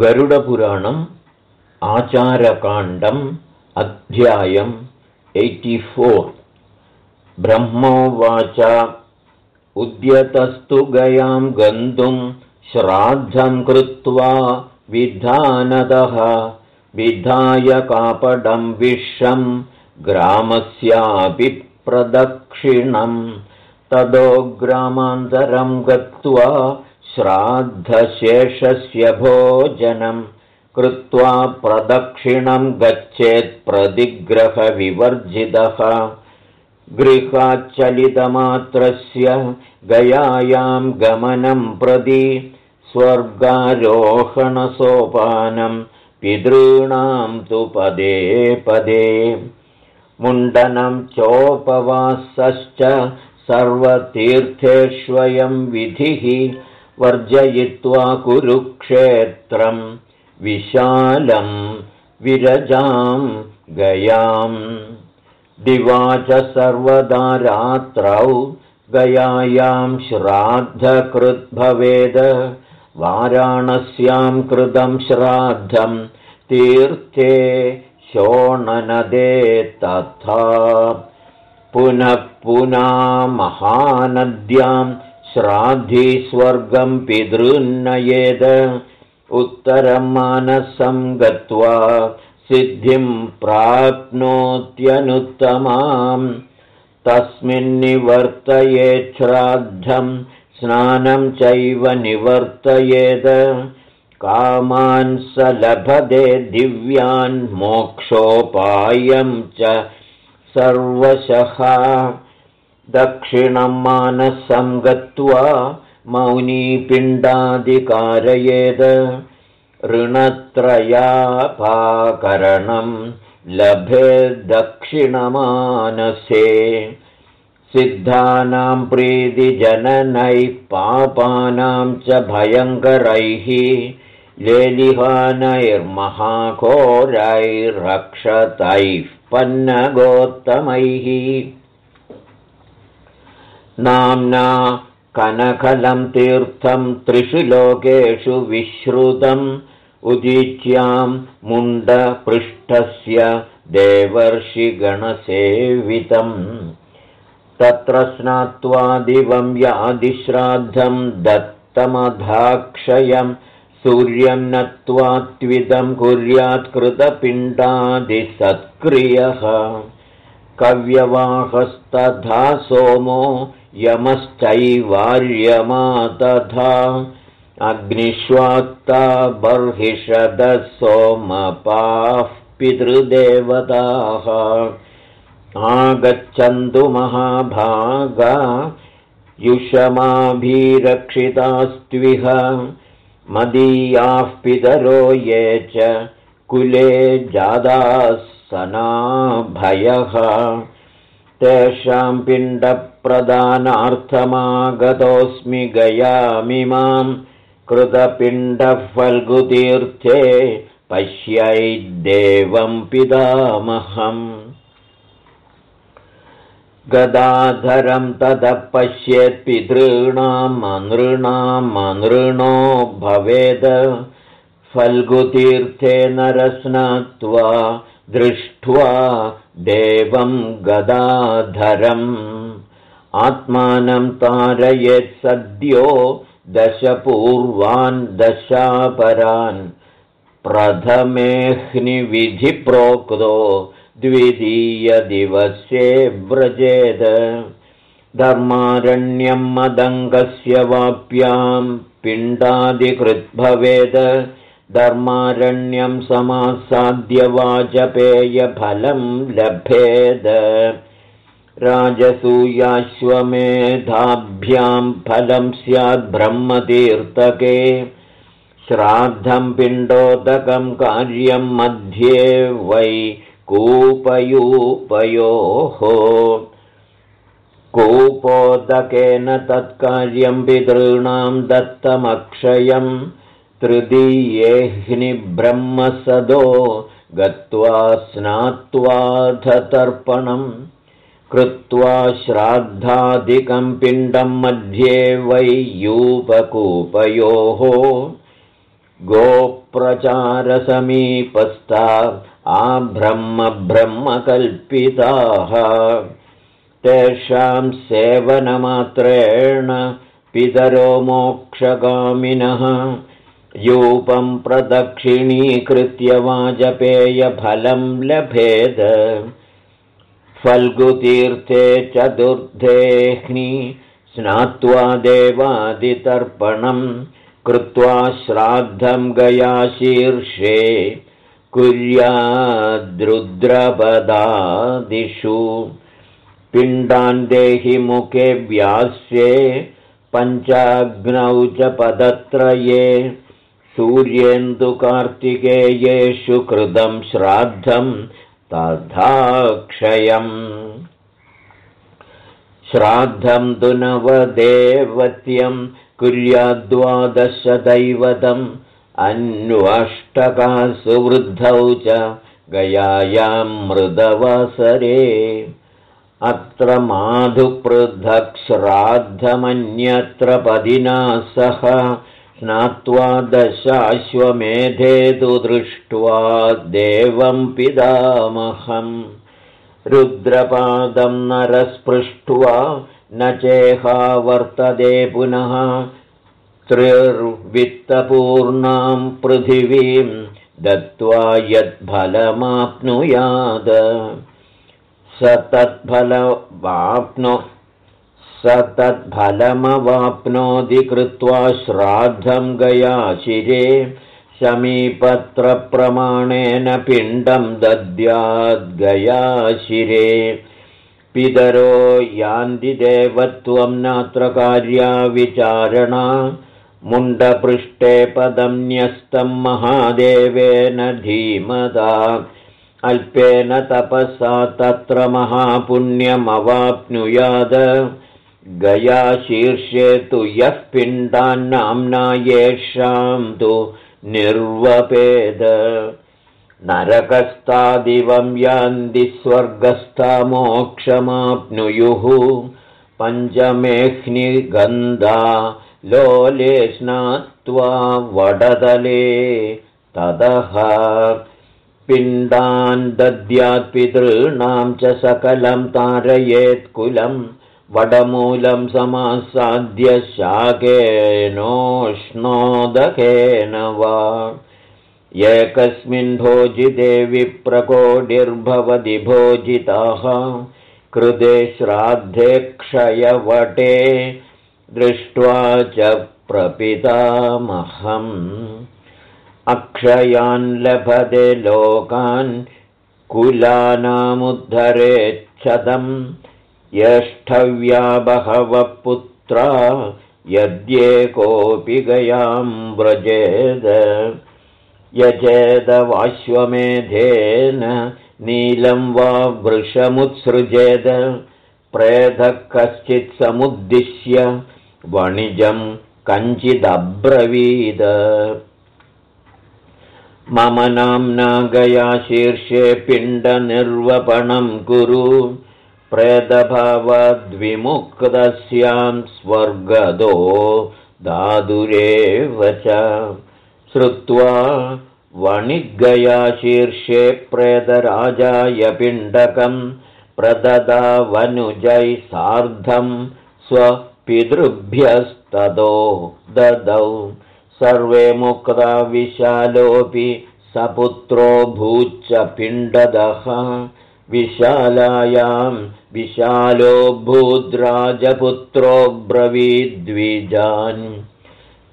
गरुडपुराणम् आचारकाण्डम् अध्यायम् एय्टिफोर् ब्रह्मोवाच उद्यतस्तु गयां गन्तुं श्राद्धं कृत्वा विधानदः विधाय कापडं विश्वं ग्रामस्यापि प्रदक्षिणं तदो ग्रामान्तरं गत्वा श्राद्धशेषस्य भोजनं कृत्वा प्रदक्षिणं गच्छेत्प्रतिग्रहविवर्जितः गृहाच्चलितमात्रस्य गयायां गमनं प्रति स्वर्गारोहणसोपानं पितॄणां तु पदे पदे। मुण्डनं चोपवासश्च सर्वतीर्थेष्वयं विधिः वर्जयित्वा कुरुक्षेत्रं विशालं विरजां गयाम्। दिवा च सर्वदा रात्रौ गयायां श्राद्धकृद्भवेद। वाराणस्यां कृतं श्राद्धं तीर्थे शोणनदे तथा। पुनः पुना महानद्यां श्राद्धि स्वर्गं पितृन्नयेद। उत्तरं मानसं गत्वा सिद्धिं प्राप्नोत्यनुत्तमाम्। तस्मिन्निवर्तयेत् श्राद्धं स्नानं चैव निवर्तयेद। कामान् स लभते दिव्यान् मोक्षोपायं च सर्वशः दक्षिणं मानसं गत्वा मौनीपिण्डादिकारयेद ऋणत्रयापाकरणं लभे दक्षिणमानसे। सिद्धानां प्रीतिजननैः पापानां च भयङ्करैः लेलिहानैर्महाघोरैरक्षतैः पन्नगोत्तमैः नाम्ना कनकलं तीर्थं त्रिषु लोकेषु विश्रुतम् उदीच्यां मुण्डपृष्ठस्य देवर्षिगणसेवितम् तत्र स्नात्वा दिवं यादिश्राद्धं दत्तमधाक्षयं सूर्यं नत्वा त्विदं कुर्यात्कृतपिण्डादिसत्क्रियः कव्यवाहस्तथा सोमो यमश्चैवार्यमा तथा अग्निष्वात्ता बर्हिषदः सोमपाः पितृदेवताः। आगच्छन्तु महाभागा। युषमाभिरक्षितास्त्विह। मदीयाः पितरो ये च कुले जादासनाभयः तेषां पिण्डप्रदानार्थमागतोऽस्मि गयामिमां कृतपिण्डफल्गुतीर्थे पश्यैद्देवं पितामहम् गदाधरं ततः पश्येत्पितॄणामनृणामनृणो भवेद फल्गुतीर्थे नरस्नात्वा दृष्ट्वा देवं गदाधरम् आत्मानं तारयेत् सद्यो दशपूर्वान् दशापरान्। प्रथमेऽह्निविधिप्रोक्तो द्वितीयदिवसे व्रजेद। धर्मारण्यं मदङ्गस्य वाप्यां पिण्डादिकृद्भवेद धर्मारण्यं समासाद्यवाचपेयफलं लभेद राजसूयाश्वमेधाभ्यां फलं स्याद्ब्रह्मतीर्थके श्राद्धं पिण्डोदकं कार्यं मध्ये वै कूपयूपयोः। कूपोदकेन तत्कार्यं पितॄणां दत्तमक्षयं तृतीयेऽह्निब्रह्मसदो गत्वा स्नात्वाधतर्पणम् कृत्वा श्राद्धादिकं पिण्डं मध्ये वै यूपकूपयोः गोप्राणपतिनां प्रचारसमीपस्था आब्रह्मब्रह्मकल्पिताः। तेषां सेवनमात्रेण पितरो मोक्षगामिनः। यूपं प्रदक्षिणीकृत्य वाजपेयफलं लभेद फल्गुतीर्थे चतुर्धेह्नि स्नात्वा देवादितर्पणं कृत्वा श्राद्धं गयाशीर्षे कुर्याद्रुद्रपदादिषु। पिण्डान् देहि मुखे व्यास्ये पञ्चाग्नौ च पदत्रये। सूर्येन्दुकार्तिकेयेषु कृतं श्राद्धं तथाक्षयम्। श्राद्धं तु नवदेवत्यं कुर्याद्वादशदैवतम्। अन्वष्टकासु वृद्धौ च गयायां मृदवसरे। अत्र माधुपृथक्श्राद्धमन्यत्र पदिना सह स्नात्वा दशाश्वमेधे तु दृष्ट्वा देवं पिदामहम् रुद्रपादं नरस्पृष्ट्वा न चेहा वर्तते पुनः। त्रिर्वित्तपूर्णां पृथिवीं दत्त्वा यत्फलमाप्नुयाद स तत्फलवाप्नो स तत्फलमवाप्नोति कृत्वा श्राद्धं गयाशिरे शमीपत्रप्रमाणेन पिण्डं दद्याद्गयाशिरे पितरो यान्ति देवत्वं नात्र कार्याविचारणा मुण्डपृष्ठे पदं न्यस्तं महादेवेन धीमदा अल्पेन तपसा तत्र महापुण्यमवाप्नुयाद गयाशीर्षे तु यः पिण्डान्नाम्ना येषां तु निर्वपेद। नरकस्तादिवं यान्ति स्वर्गस्था मोक्षमाप्नुयुः। पञ्चमेह्निगन्धा लोले स्नात्वा वडदले ततः पिण्डान् दद्यात्पितॄणां च सकलं तारयेत्कुलं वडमूलं समासाद्य शाकेनोष्णोदकेन वा। एकस्मिन् भोजिते विप्रकोटिर्भवति भोजिताः। कृते श्राद्धे क्षयवटे दृष्ट्वा च प्रपितामहम्। अक्षयान् लभते लोकान् कुलानामुद्धरेच्छदम् यष्ठव्या बहवः पुत्रा यद्येकोऽपि गयां व्रजेद। यजेदवाश्वमेधेन नीलं वा वृषमुत्सृजेद। प्रेतः कश्चित् समुद्दिश्य वणिजं कञ्चिदब्रवीद। मम नाम्ना गया शीर्षे पिण्डनिर्वपणं कुरु प्रेतभवद्विमुक्तस्यां स्वर्गदो दादुरेव च। श्रुत्वा वणिगया शीर्षे प्रेतराजाय पिण्डकं प्रददावनुजै सार्धं स्वपितृभ्यस्ततो ददौ। सर्वे मुक्ता विशालोऽपि सपुत्रो भूच्च पिण्डदः विशालायां विशालो भूद्राजपुत्रो ब्रवीद्विजान्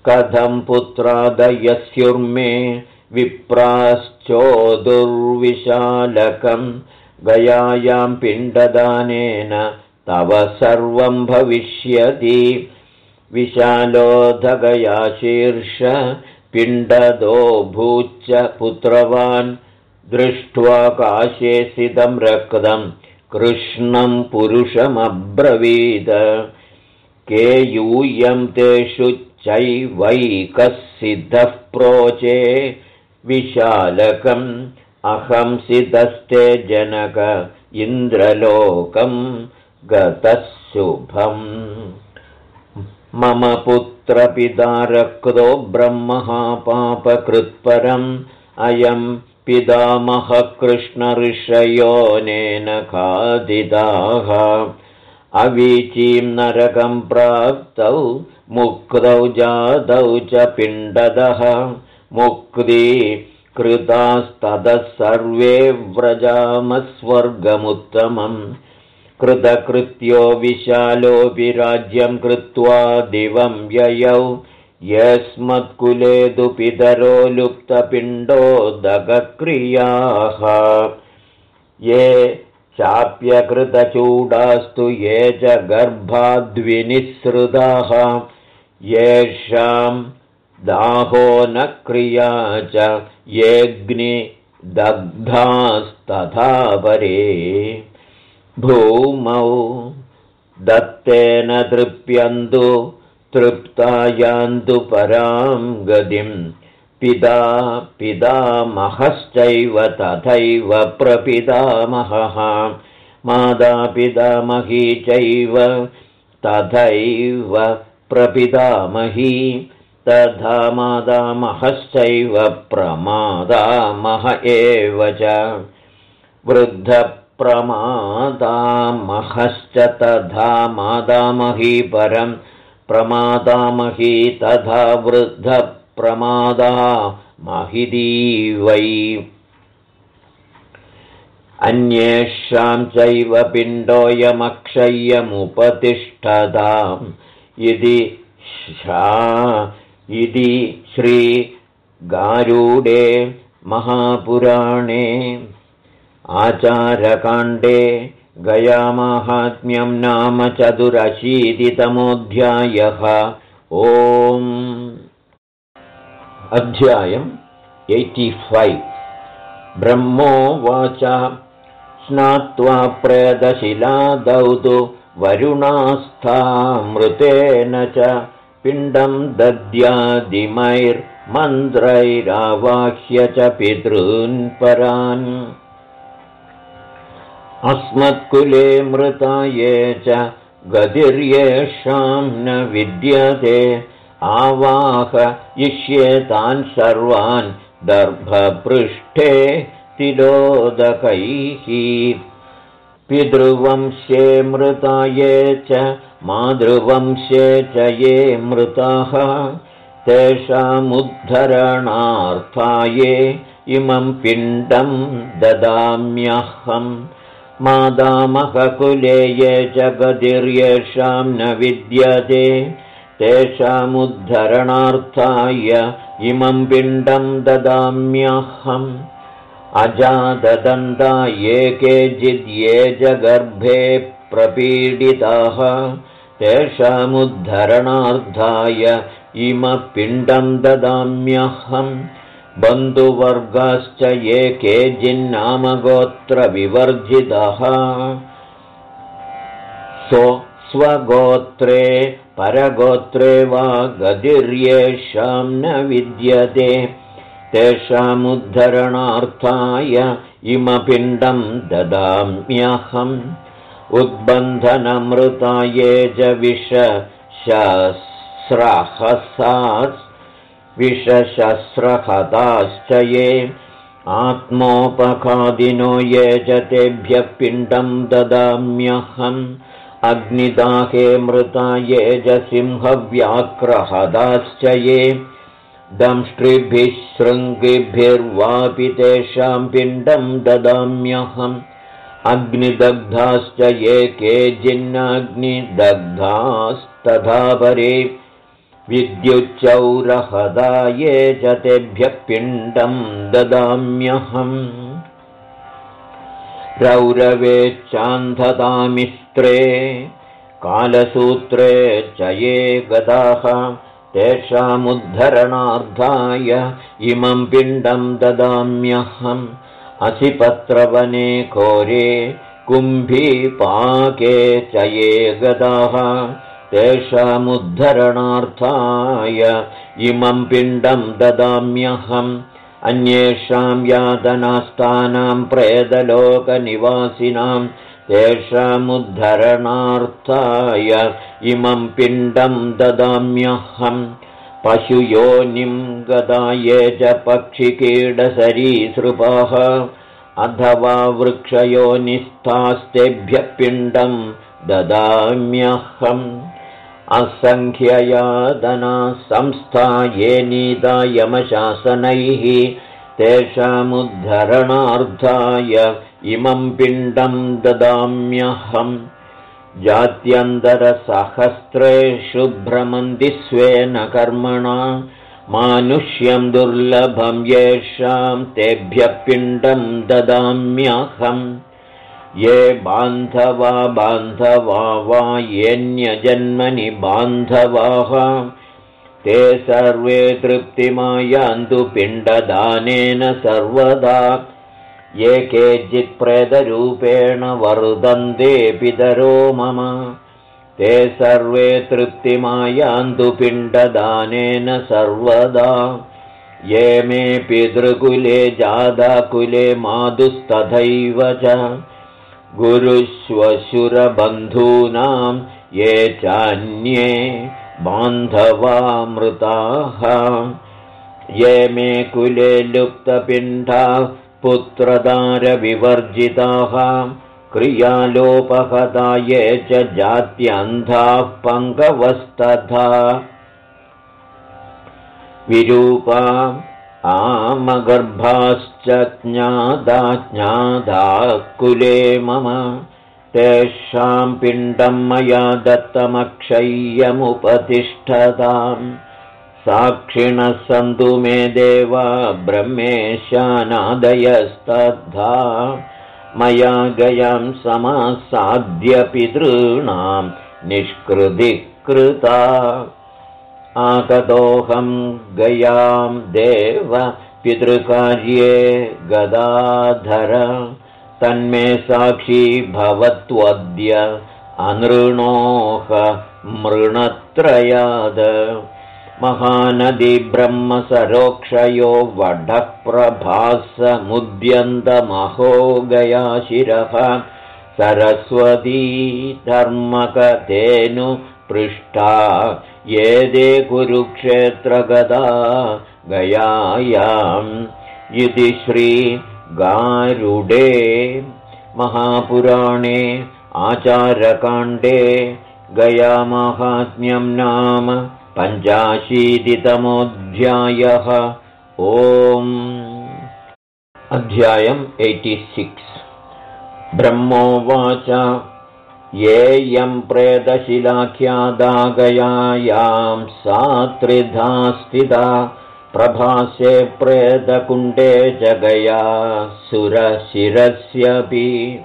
कथं पुत्रादयस्युर्मे विप्राश्चोदुर्विशालकं गयायां पिण्डदानेन तव सर्वं भविष्यति। विशालोधगया शीर्ष पिण्डदो भूच्च पुत्रवान् दृष्ट्वा काशे सिदं रक्तं। कृष्णं पुरुषमब्रवीद। के यूयं तेषु चैवैकः प्रोचे विशालकम्। अहं सिदस्ते जनक इन्द्रलोकं गतः शुभम्। मम पुत्र यत्र पिता रक्तो ब्रह्मः पापकृत्परम् अयम् पितामहकृष्णऋषयोनेन खादिताः। अवीचीं नरकं प्राप्तौ मुक्तौ जातौ च पिण्डदः। मुक्ती कृतास्ततः सर्वे व्रजामस्वर्गमुत्तमम्। कृतकृत्यो विशालोऽपि राज्यं कृत्वा दिवं ययौ यस्मत्कुले तु पितरो लुप्तपिण्डोदकक्रियाः ये चाप्यकृतचूडास्तु ये च गर्भाद्विनिःसृताः। येषां दाहो न क्रिया च येऽग्निदग्धास्तथा परे। भूमौ दत्तेन तृप्यन्तु तृप्ता यान्तु परां गतिम्। पिता पितामहश्चैव तथैव प्रपितामहः। मातापितामही चैव तथैव प्रपितामही। तथा मातामहश्चैव प्रमादामह एव च। वृद्धप्रमादामहश्च तथा मादामही परम् प्रमादामही तथा वृद्धप्रमादा महिदी वै। अन्येषां चैव पिण्डोऽयमक्षय्यमुपतिष्ठताम् इति इति श्रीगारूडे महापुराणे आचारकाण्डे गयामाहात्म्यं नाम चतुरशीतितमोऽध्यायः। ओम्। अध्यायम् एय्टिफैव् ब्रह्मोवाच स्नात्वा प्रेदशिलादौ तु वरुणास्थामृतेन च पिण्डं दद्यादिमैर्मन्त्रैरावाह्य च पितॄन्परान् अस्मत्कुले मृता ये च गतिर्येषां न विद्यते। आवाह इष्येतान् सर्वान् दर्भपृष्ठे तिरोदकैः। पितृवंशे मृता ये च मातृवंशे च ये मृताः। तेषामुद्धरणार्थाये इमं पिण्डं ददाम्यहम् मादामहकुले ये जगदिर्येषां न विद्यते। तेषामुद्धरणार्थाय इमं पिण्डं ददाम्यहम्। अजाददन्ता ये केचिद्ये जगर्भे प्रपीडिताः। तेषामुद्धरणार्थाय इमपिण्डं ददाम्यहम् बन्धुवर्गाश्च ये केचिन्नामगोत्रविवर्जितः। सो स्वगोत्रे परगोत्रे वा गतिर्येषां न विद्यते। तेषामुद्धरणार्थाय इमपिण्डं ददाम्यहम्। उद्बन्धनमृताये च विषशस्रहसास् विषशस्रहताश्च ये आत्मोपखादिनो ये च तेभ्यः पिण्डं ददाम्यहम् अग्निदाहे मृता ये च सिंहव्याक्रहदाश्च ये दंष्ट्रिभिः शृङ्गिभिर्वापि तेषां पिण्डं ददाम्यहम् अग्निदग्धाश्च ये के जिन्नाग्निदग्धास्तथा परे विद्युच्चौरहदाये च तेभ्यः पिण्डं ददाम्यहम्। रौरवेच्चान्धतामिस्त्रे कालसूत्रे च ये गदाः तेषामुद्धरणार्थाय इमं पिण्डं ददाम्यहम्। असिपत्रवने घोरे कुम्भीपाके च ये गदाः तेषामुद्धरणार्थाय इमं पिण्डं ददाम्यहम्। अन्येषां यातनास्थानां प्रेदलोकनिवासिनां तेषामुद्धरणार्थाय इमं पिण्डं ददाम्यहम्। पशुयोनिं गदाये च पक्षिकीडसरीसृपाः अथवा वृक्षयोनिस्थास्तेभ्यः पिण्डं ददाम्यहम् असङ्ख्ययादना संस्था ये नीता यमशासनैः तेषामुद्धरणार्थाय इमं पिण्डं ददाम्यहम्। जात्यन्तरसहस्रेषु भ्रमन्ति स्वेन कर्मणा। मानुष्यं दुर्लभं येषां तेभ्यः पिण्डं ददाम्यहम् ये बान्धवा बान्धवा वा येऽन्यजन्मनि बान्धवाः। ते सर्वे तृप्तिमायान्तु पिण्डदानेन सर्वदा। ये केचित्प्रेतरूपेण वरुदन्ते पितरो मम। ते सर्वे तृप्तिमायान्तु पिण्डदानेन सर्वदा। ये मे पितृकुले जादाकुले मातुस्तथैव च गुरुश्वशुरबन्धूनां ये चान्ये बान्धवामृताः। ये मे कुले लुप्तपिण्डाः पुत्रदारविवर्जिताः। क्रियालोपहता ये च जात्यन्धाः पङ्कवस्तथा विरूपा ज्ञादा ज्ञादा कुले मम। तेषां पिण्डं मया दत्तमक्षय्यमुपतिष्ठताम्। साक्षिणः सन्तु मे देवा ब्रह्मेशानादयस्तद्धा मया गयां समासाद्यपितॄणां निष्कृतिकृता। आगतोऽहं गयां देव पितृकार्ये गदाधर तन्मे साक्षी भवत्वद्य अनृणोह मृणत्रयाद। महानदीब्रह्मसरोक्षयो वढः प्रभासमुद्यन्तमहो गया शिरः सरस्वती धर्मकथेनु पृष्ठा ये दे कुरुक्षेत्रगदा गयायाम् इति श्रीगारुडे महापुराणे आचारकाण्डे गयामाहात्म्यं नाम पञ्चाशीतितमोऽध्यायः। ओम्। अध्यायम् सिक्स्। ब्रह्मोवाच। येयं प्रेतशिलाख्यादागयायां सा त्रिधा स्थिता प्रभासे प्रेतकुण्डे च गया सुरशिरस्यपि।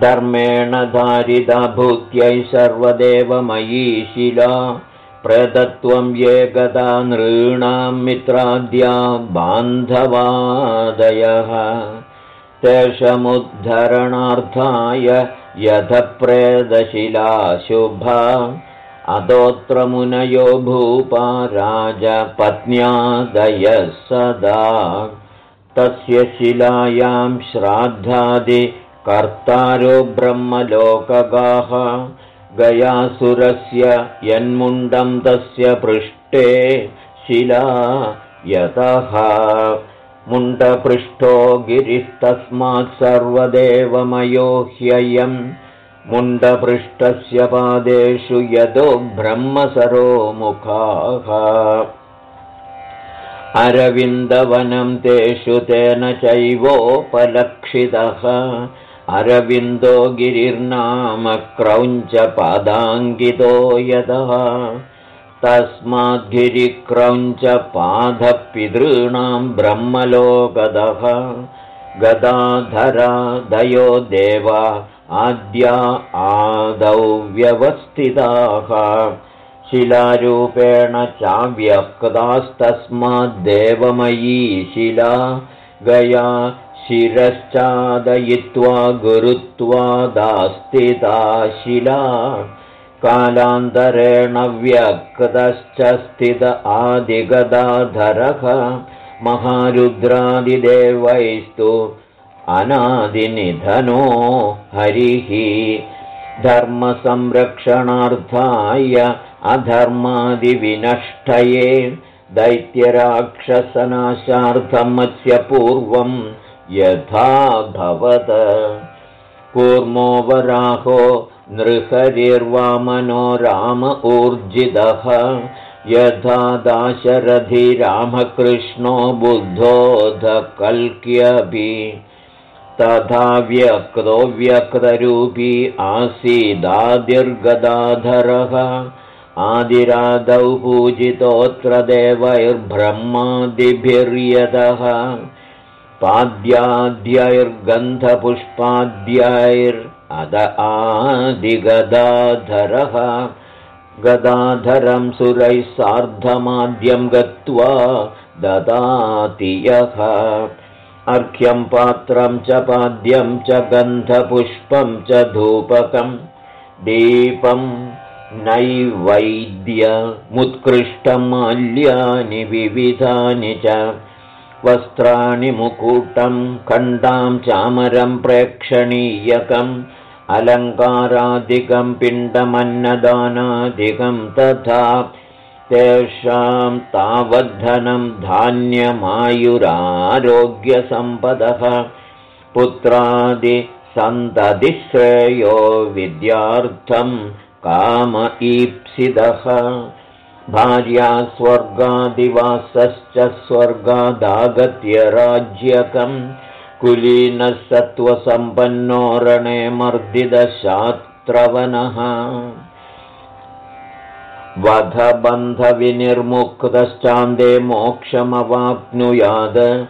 धर्मेण धारिता भूत्यै सर्वदेवमयी शिला। प्रदत्वं ये गदा नृणां मित्राद्या बान्धवादयः। तेषमुद्धरणार्थाय यथप्रेदशिला शुभा अदोत्रमुनयो भूपा राजपत्न्यादयः सदा। तस्य शिलायां श्राद्धादिकर्तारो ब्रह्मलोकगाः। गयासुरस्य यन्मुण्डं तस्य पृष्ठे शिला यतः। मुण्डपृष्ठो गिरिस्तस्मात् सर्वदेवमयो ह्ययम् मुण्डपृष्ठस्य पादेषु यतो ब्रह्मसरो मुखाः अरविन्दवनं तेषु तेन चैवोपलक्षितः। अरविन्दो गिरिर्नाम क्रौञ्चपादाङ्कितो यतः। तस्माद्गिरिक्रौञ्चपादपितॄणां ब्रह्मलोकदः। गदाधरादयो देवा आद्या आदौ व्यवस्थिताः। शिलारूपेण चाव्यक्तास्तस्माद्देवमयी शिला। गया शिरश्चादयित्वा गुरुत्वादास्तिता शिला। कालान्तरेण व्यक्तश्च स्थित आदिगदाधरः। महारुद्रादिदेवैस्तु अनादिनिधनो हरिः। धर्मसंरक्षणार्थाय अधर्मादिविनष्टये दैत्यराक्षसनाशार्थमस्य पूर्वं यथा भवत कूर्मो वराहो नृहरिर्वामनो राम ऊर्जितः। यथा दाशरथि रामकृष्णो बुद्धोऽधकल्क्यपि तथा व्यक्तो व्यक्तरूपी आसीदादिर्गदाधरः आदिरादौ पूजितोऽत्र देवैर्ब्रह्मादिभिर्यतः पाद्याद्यैर्गन्धपुष्पाद्यैर् आदिगदाधरः। गदाधरं सुरैः सार्धमाद्यं गत्वा ददाति यः अर्घ्यं पात्रं च पाद्यं च गन्धपुष्पं च धूपकं दीपं नैवैद्यमुत्कृष्टमाल्यानि विविधानि च वस्त्राणि मुकुटं खण्डां चामरं प्रेक्षणीयकम् अलङ्कारादिकं पिण्डमन्नदानादिकं तथा तेषां तावद्धनं धान्यमायुरारोग्यसम्पदः पुत्रादिसन्ततिश्रेयो विद्यार्थं काम ईप्सितः भार्या स्वर्गादिवासश्च स्वर्गादागत्य राज्यकम् कुलीनः सत्त्वसम्पन्नो रणे मर्दिदशात्रवनः वधबन्धविनिर्मुक्तश्चान्दे मोक्षमवाप्नुयाद।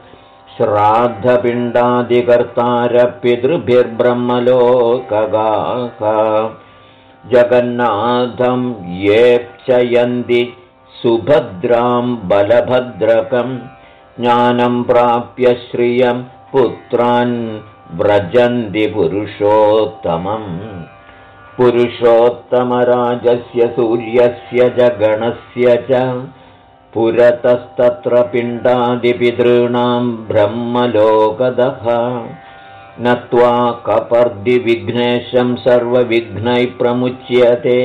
श्राद्धपिण्डादिकर्तारपितृभिर्ब्रह्मलोकगाः जगन्नाथं येप्चयन्ति सुभद्रां बलभद्रकं। ज्ञानं प्राप्य श्रियं पुत्रान् व्रजन्ति पुरुषोत्तमम् पुरुषोत्तमराजस्य सूर्यस्य जगणस्य च पुरतस्तत्र पिण्डादिपितॄणां ब्रह्मलोकदः। नत्वा कपर्दिविघ्नेशं सर्वविघ्नैः प्रमुच्यते।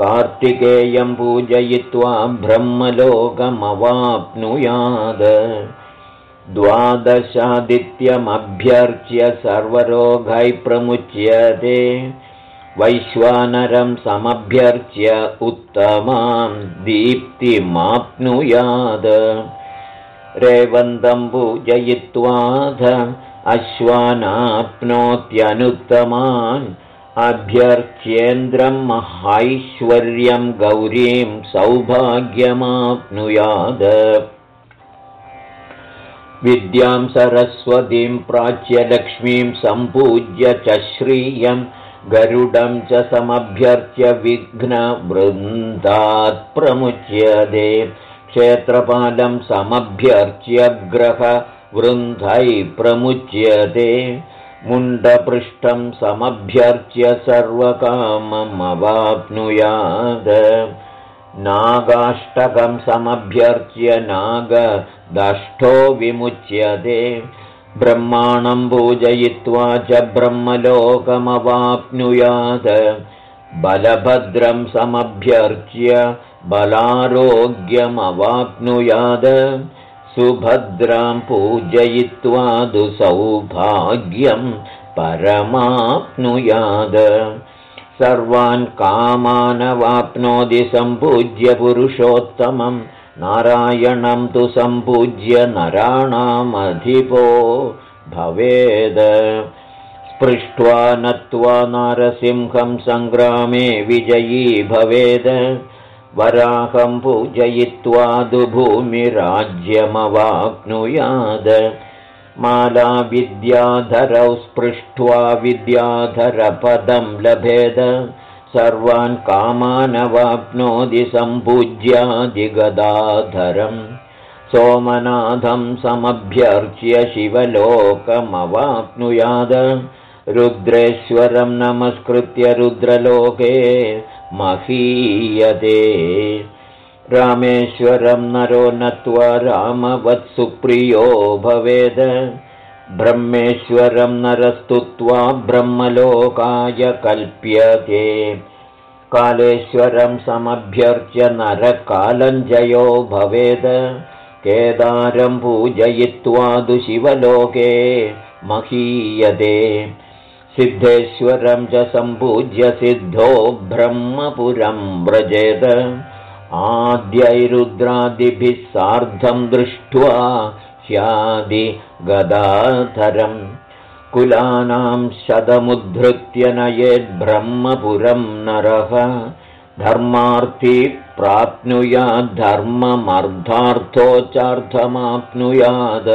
कार्तिकेयं पूजयित्वा ब्रह्मलोकमवाप्नुयाद द्वादशादित्यमभ्यर्च्य सर्वरोगैः प्रमुच्यते वैश्वानरं समभ्यर्च्य उत्तमां दीप्तिमाप्नुयाद। रेवन्तं पूजयित्वाध अश्वानाप्नोत्यनुत्तमान् अभ्यर्च्येन्द्रं महैश्वर्यं गौरीं सौभाग्यमाप्नुयाद। विद्यां सरस्वतीं प्राच्य लक्ष्मीं सम्पूज्य च श्रियं गरुडं च समभ्यर्च्य विघ्नवृन्दात् प्रमुच्यते। क्षेत्रपालं समभ्यर्च्य ग्रहवृन्दै प्रमुच्यते। मुण्डपृष्ठं समभ्यर्च्य सर्वकाममवाप्नुयाद नागाष्टकं समभ्यर्च्य नागदष्टो विमुच्यते ब्रह्माणं पूजयित्वा च ब्रह्मलोकमवाप्नुयात् बलभद्रं समभ्यर्च्य बलारोग्यमवाप्नुयाद सुभद्रां पूजयित्वा दुसौभाग्यं परमाप्नुयाद सर्वान् कामानवाप्नोति सम्पूज्य पुरुषोत्तमं नारायणं तु सम्पूज्य नराणामधिपो भवेद। स्पृष्ट्वा नत्वा नारसिंहं सङ्ग्रामे विजयी भवेद। वराहं पूजयित्वा दुभूमिराज्यमवाप्नुयाद। मालाविद्याधरौ स्पृष्ट्वा विद्याधरपदं लभेद सर्वान् कामानवाप्नोति सम्पूज्यादिगदाधरम् सोमनाथं समभ्यर्च्य शिवलोकमवाप्नुयाद। रुद्रेश्वरं नमस्कृत्य रुद्रलोके महीयते। रामेश्वरं नरो नत्वा रामवत्सुप्रियो भवेद ब्रह्मेश्वरं नरस्तुत्वा ब्रह्मलोकाय कल्प्यते। कालेश्वरं समभ्यर्च्य नरकालञ्जयो भवेद। केदारं पूजयित्वा दुशिवलोके महीयते। सिद्धेश्वरं च सम्पूज्य सिद्धो ब्रह्मपुरं व्रजेद। आद्यैरुद्रादिभिः सार्धं दृष्ट्वा स्यादिगदाधरम् कुलानां शतमुद्धृत्य नयेद्ब्रह्मपुरं नरः। धर्मार्थी प्राप्नुयाद्धर्ममर्धार्थोच्चार्थमाप्नुयात्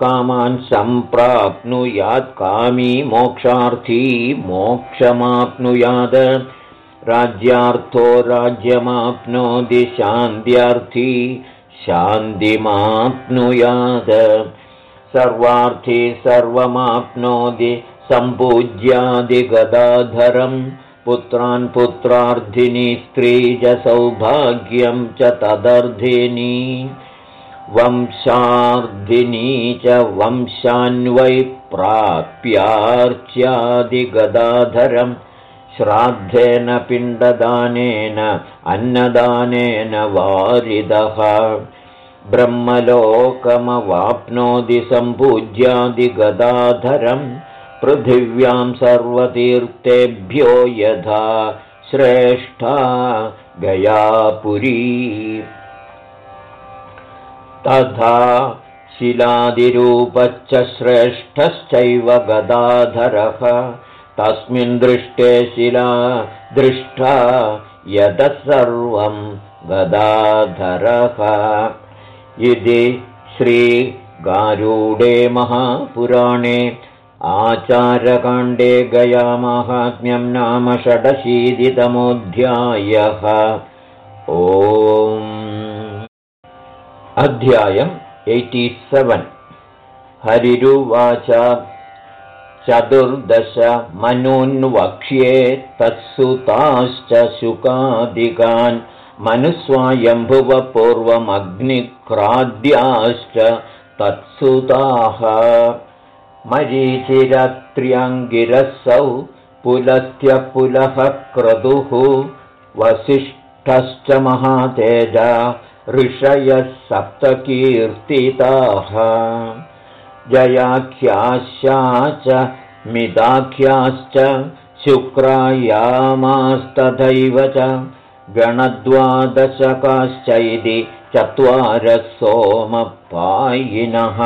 कामान् सम्प्राप्नुयात् कामी मोक्षार्थी मोक्षमाप्नुयात्। राज्यार्थो राज्यमाप्नोति शान्त्यार्थी शान्तिमाप्नुयात्। सर्वार्थी सर्वमाप्नोति सम्पूज्यादिगदाधरम् पुत्रान् पुत्रार्थिनी स्त्री च सौभाग्यं च तदर्धिनी। वंशार्धिनी च वंशान्वै प्राप्यार्च्यादिगदाधरम् श्राद्धेन पिण्डदानेन अन्नदानेन वारिदः। ब्रह्मलोकमवाप्नोति सम्पूज्यादिगदाधरम् पृथिव्यां सर्वतीर्थेभ्यो यथा श्रेष्ठा गयापुरी। तथा शिलादिरूपश्च श्रेष्ठश्चैव गदाधरः तस्मिन् दृष्टे शिला दृष्टा यतः सर्वं गदाधरः। इति श्रीगारूडे महापुराणे आचारकाण्डे गयामाहात्म्यं नाम षडशीतितमोऽध्यायः। ओ अध्यायम् एय्टि सेवेन्। हरिरुवाच चतुर्दश मनुन्वक्ष्ये तत्सुताश्च शुकादिकान् मनुस्वायम्भुवपूर्वमग्निक्राद्याश्च तत्सुताः। मरीचिरत्र्यङ्गिरसौ पुलस्त्यपुलः क्रतुः वसिष्ठश्च महातेजा ऋषयः सप्तकीर्तिताः जयाख्यास्या च मिताख्याश्च शुक्रायामास्तथैव च गणद्वादशकाश्चैति चत्वारः सोमपायिनः।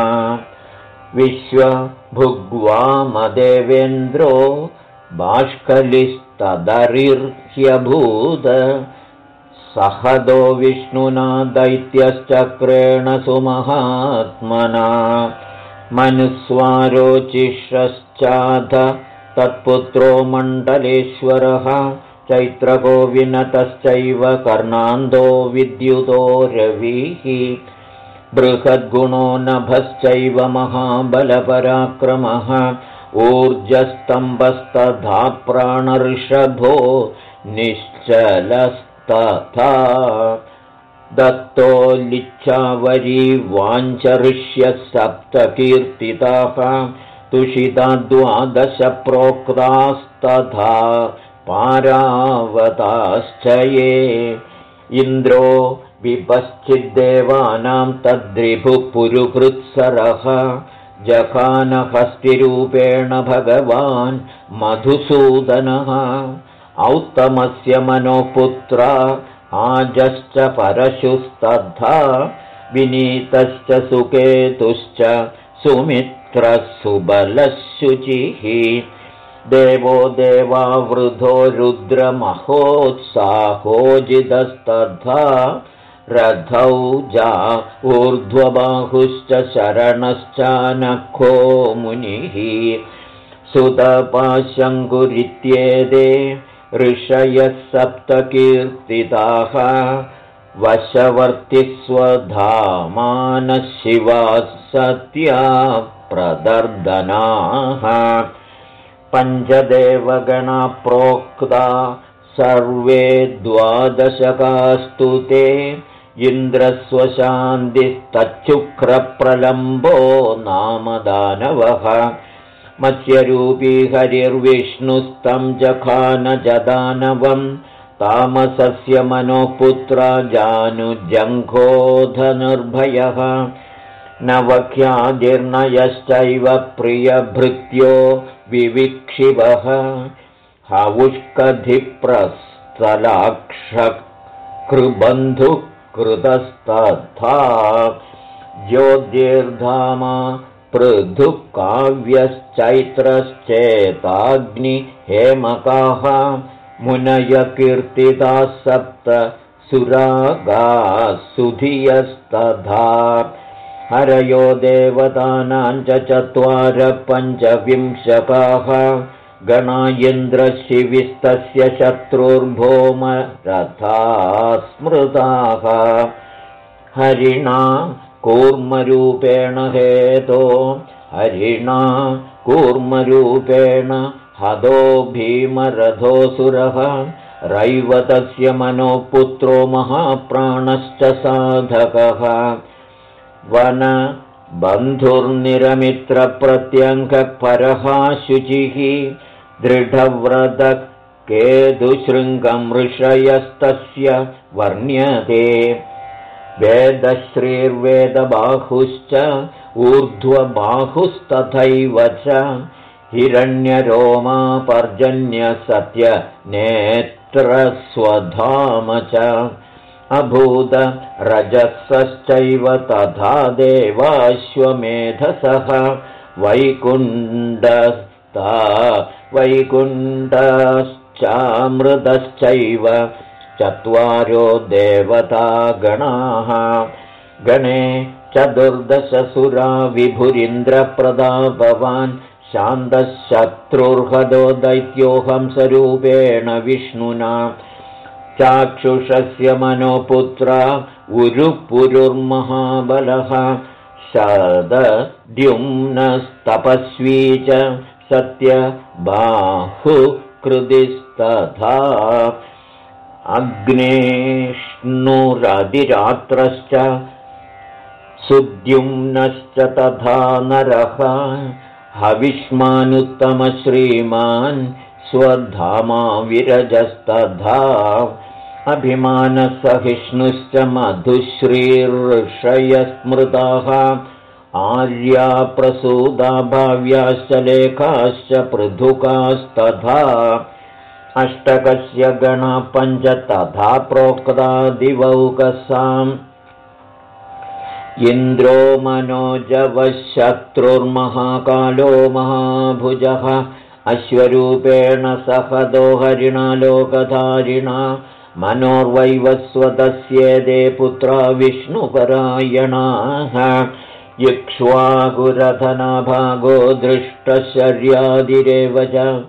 विश्वभुग्वामदेवेन्द्रो बाष्कलिस्तदरिर्ह्यभूद सहदो विष्णुना दैत्यश्चक्रेण सुमहात्मना मनुस्वारोचिषश्चाथ तत्पुत्रो मण्डलेश्वरः चैत्रको विनतश्चैव कर्णान्दो विद्युतो रविः बृहद्गुणो नभश्चैव महाबलपराक्रमः ऊर्जस्तम्भस्तथा प्राणऋषभो निश्चलस्तथा दत्तो लिच्छावरी वाञ्चऋष्यः सप्तकीर्तिताः तुषिता द्वादशप्रोक्तास्तथा पारावताश्च ये। इन्द्रो विपश्चिद्देवानां तद्रिभुपुरुकृत्सरः जखानहस्तिरूपेण भगवान् मधुसूदनः। औत्तमस्य मनोपुत्रा आजश्च परशुस्तद्धा विनीतश्च सुकेतुश्च सुबलशुचिः देवो देवावृधो रुद्रमहोत्साहोजितस्तथा रथौ जा ऊर्ध्वबाहुश्च शरणश्चानखो मुनिः। सुतपाशङ्कुरित्येते ऋषयः सप्तकीर्तिताः वशवर्तिस्वधामानः शिवाः सत्या प्रदर्दनाः पञ्चदेवगणा प्रोक्ता सर्वे द्वादशकास्तु ते इन्द्रस्वशान्तिस्तच्छुक्रप्रलम्बो नाम दानवः मत्स्यरूपी हरिर्विष्णुस्तं जखानजदानवम् तामसस्य मनोपुत्रा जानुजङ्घोधनिर्भयः। नवख्यादिर्नयश्चैव प्रियभृत्यो विविक्षिवः। हवुष्कधिप्रस्थलाक्षकृबन्धुकृतस्तथा ज्योतिर्धामा पृथुकाव्यश्चैत्रश्चेताग्निहेमकाः मुनयकीर्तिताः सप्त सुरागाः सुधियस्तथा हरयो देवतानां च चत्वार पञ्चविंशकाः। गणायन्द्रशिविस्तस्य शत्रुर्भोमरथा स्मृताः। हरिणा कूर्मरूपेण हेतो हरिणा कूर्मरूपेण हदो भीमरथोऽसुरः रैवतस्य मनोपुत्रो महाप्राणश्च साधकः। वनबन्धुर्निरमित्रप्रत्यङ्गपरः शुचिः ऋषयस्तस्य वर्ण्यते वेदश्रीर्वेदबाहुश्च ऊर्ध्वबाहुस्तथैव च हिरण्यरोमापर्जन्यसत्यनेत्रस्वधाम च। अभूत रजसश्चैव तथा देवाश्वमेधसः वैकुण्डस्ता वैकुण्डश्चामृतश्चैव चत्वारो देवतागणाः गणे चतुर्दशसुरा विभुरिन्द्रप्रदाभवान् शान्तशत्रुर्हदो दैत्योऽहंसरूपेण विष्णुना। चाक्षुषस्य मनोपुत्रा उरुपुरुर्महाबलः। शदद्युम्नस्तपस्वी च सत्यबाहुकृदिस्तथा अग्नेष्णुरधिरात्रश्च सुद्युम्नश्च तथा नरः हविष्मानुत्तमश्रीमान् स्वधामा विरजस्तथा अभिमानसहिष्णुश्च मधुश्रीर्षयस्मृताः आर्याप्रसूदा भाव्याश्च लेखाश्च पृथुकास्तथा अष्टकस्य गणपञ्च तथा प्रोक्तादिवौकसाम् इन्द्रो मनोजवशत्रुर्महाकालो महाभुजः। अश्वरूपेण सहदो हरिणा लोकधारिणा। मनोर्वैवस्वतस्येदे पुत्रा विष्णुपरायणाः। इक्ष्वाकुरधनभागो दृष्टशर्यादिरेव च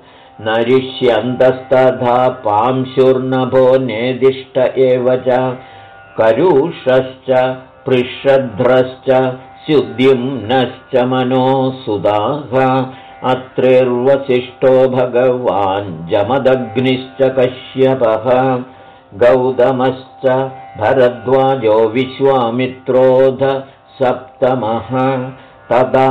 नरिष्यन्तस्तथा पांशुर्नभो नेदिष्ट एव च करुषश्च पृषध्रश्च मनोसुदाः अत्रिर्वसिष्ठो भगवान् जमदग्निश्च कश्यपः गौतमश्च भरद्वाजो विश्वामित्रोध सप्तमः तदा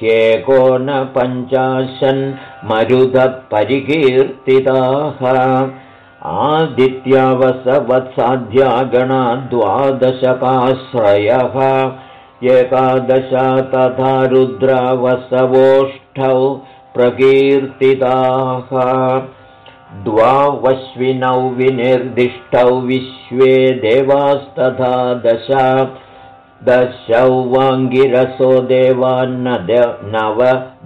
ह्येकोनपञ्चाशन्मरुधपरिकीर्तिताः आदित्यावसवत्साध्या गणा द्वादशकाश्रयः एकादशा तथा रुद्रावसवोष्ठौ प्रकीर्तिताः। द्वावश्विनौ विनिर्दिष्टौ विश्वे देवास्तथा दश दशौ वाङ्गिरसो देवान्न नव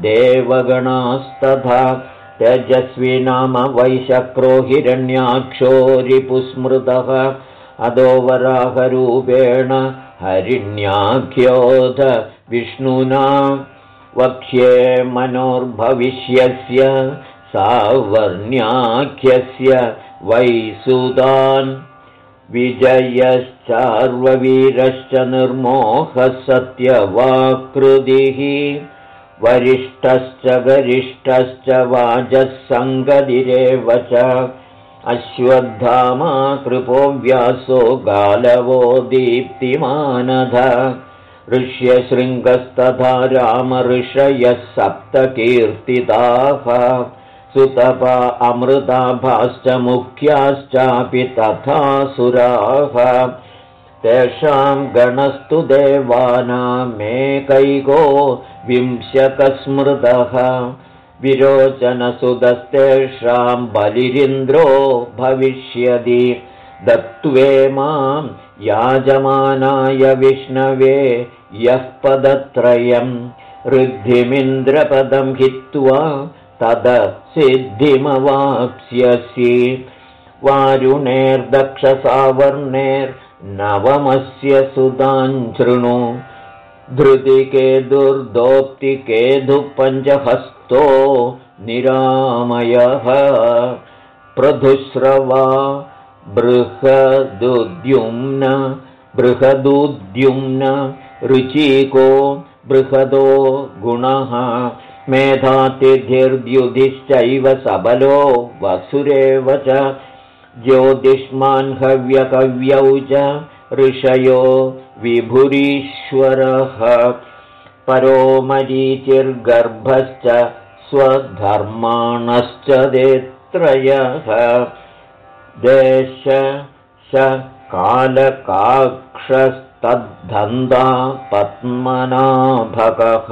देवगणास्तथा तेजस्वी नाम वैशक्रो हिरण्याक्षो रिपुस्मृतः अधोवराहरूपेण हरिण्याख्योऽथ विष्णुना वक्ष्ये मनोर्भविष्यस्य सावर्ण्याख्यस्य वैसुदान् विजयश्चार्ववीरश्च निर्मोहः सत्यवाकृतिः वरिष्ठश्च गरिष्ठश्च वाजः सङ्गदिरेव च। अश्वत्थामा कृपो व्यासो गालवो दीप्तिमानध। ऋष्यशृङ्गस्तथा रामऋषयः सप्तकीर्तिताः सुतपा अमृताभाश्च मुख्याश्चापि तथा सुराः तेषां गणस्तु देवानामेकैको विंशकस्मृतः। विरोचनसुदस्तेषां बलिरिन्द्रो भविष्यति। दत्त्वे मां याजमानाय विष्णवे यः पदत्रयम् ऋद्धिमिन्द्रपदं हित्वा तद सिद्धिमवाप्स्यसि। वारुणेर्दक्षसावर्णेर्नवमस्य सुताञ्छृणु धृतिके दुर्दोक्तिकेधुपञ्चहस्तो निरामयः। पृथुश्रवा बृहदुद्युम्न बृहदुद्युम्न रुचिको बृहदो गुणः। मेधातिथिर्द्युधिश्चैव सबलो वसुरेव च ज्योतिष्मान् हव्यकव्यौ च ऋषयो विभुरीश्वरः। परो मरीचिर्गर्भश्च स्वधर्माणश्च देत्रयः। देश स कालकाक्षस्तद्धन्दा पद्मनाभकः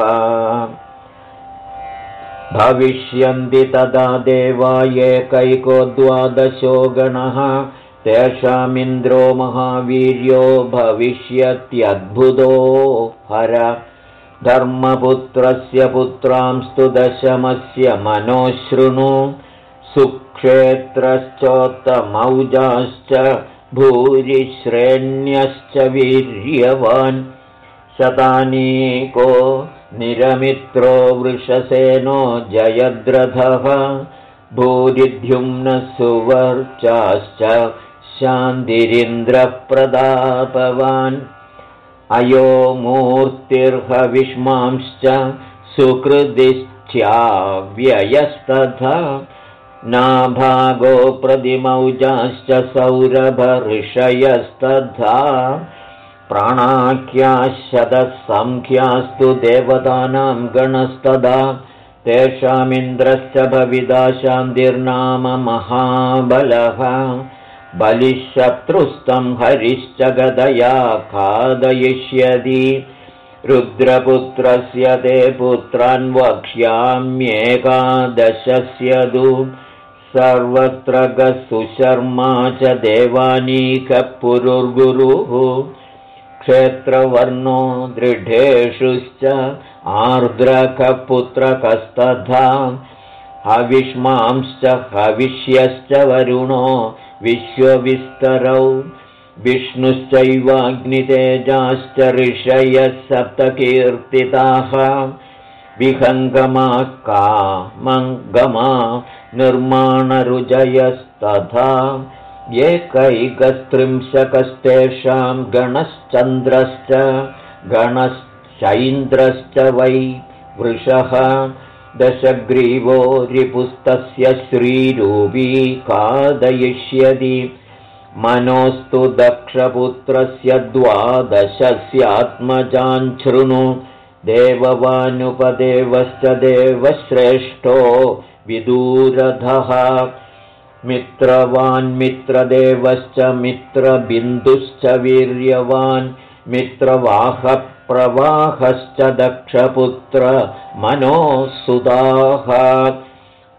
भविष्यन्ति तदा देवायेकैको द्वादशो गणः। तेषामिन्द्रो महावीर्यो भविष्यत्यद्भुतो। हर। धर्मपुत्रस्य पुत्रांस्तु दशमस्य मनोशृणु सुक्षेत्रश्चोत्तमौजाश्च भूरिश्रेण्यश्च वीर्यवान्। शतानीको निरमित्रो वृषसेनो जयद्रथः। सुवर्चाश्च शान्तिरिन्द्रप्रदापवान्। अयो मूर्तिर्हविष्मांश्च सुकृदिश्च्याव्ययस्तथा नाभागो प्रतिमौजाश्च सौरभऋषयस्तथा प्राणाख्याशतसङ्ख्यास्तु देवतानां गणस्तदा तेषामिन्द्रश्च भविदा शान्तिर्नाम महाबलः। बलिशत्रुस्तं हरिश्च गदया खादयिष्यति। रुद्रपुत्रस्य ते पुत्रान् वक्ष्याम्येकादशस्य दु सर्वत्र गसुशर्मा च देवानीकपुरुर्गुरुः क्षेत्रवर्णो दृढेषुश्च आर्द्रकपुत्रकस्तथा हविष्मांश्च हविष्यश्च वरुणो विश्वविस्तरौ विष्णुश्चैवाग्नितेजाश्च ऋषयः सप्तकीर्तिताः विहङ्गमा कामङ्गमा निर्माणरुजयस्तथा एकैकस्त्रिंशकस्तेषां गणश्चन्द्रश्च गणश्चैन्द्रश्च वै वृषः दशग्रीवो रिपुस्तस्य श्रीरूपी खादयिष्यति मनोस्तु दक्षपुत्रस्य द्वादशस्यात्मजाञ्छृणु देववानुपदेवश्च देवश्रेष्ठो विदूरधः मित्रवान्मित्रदेवश्च मित्रबिन्दुश्च वीर्यवान् मित्रवाहप्रवाहश्च दक्षपुत्र मनोः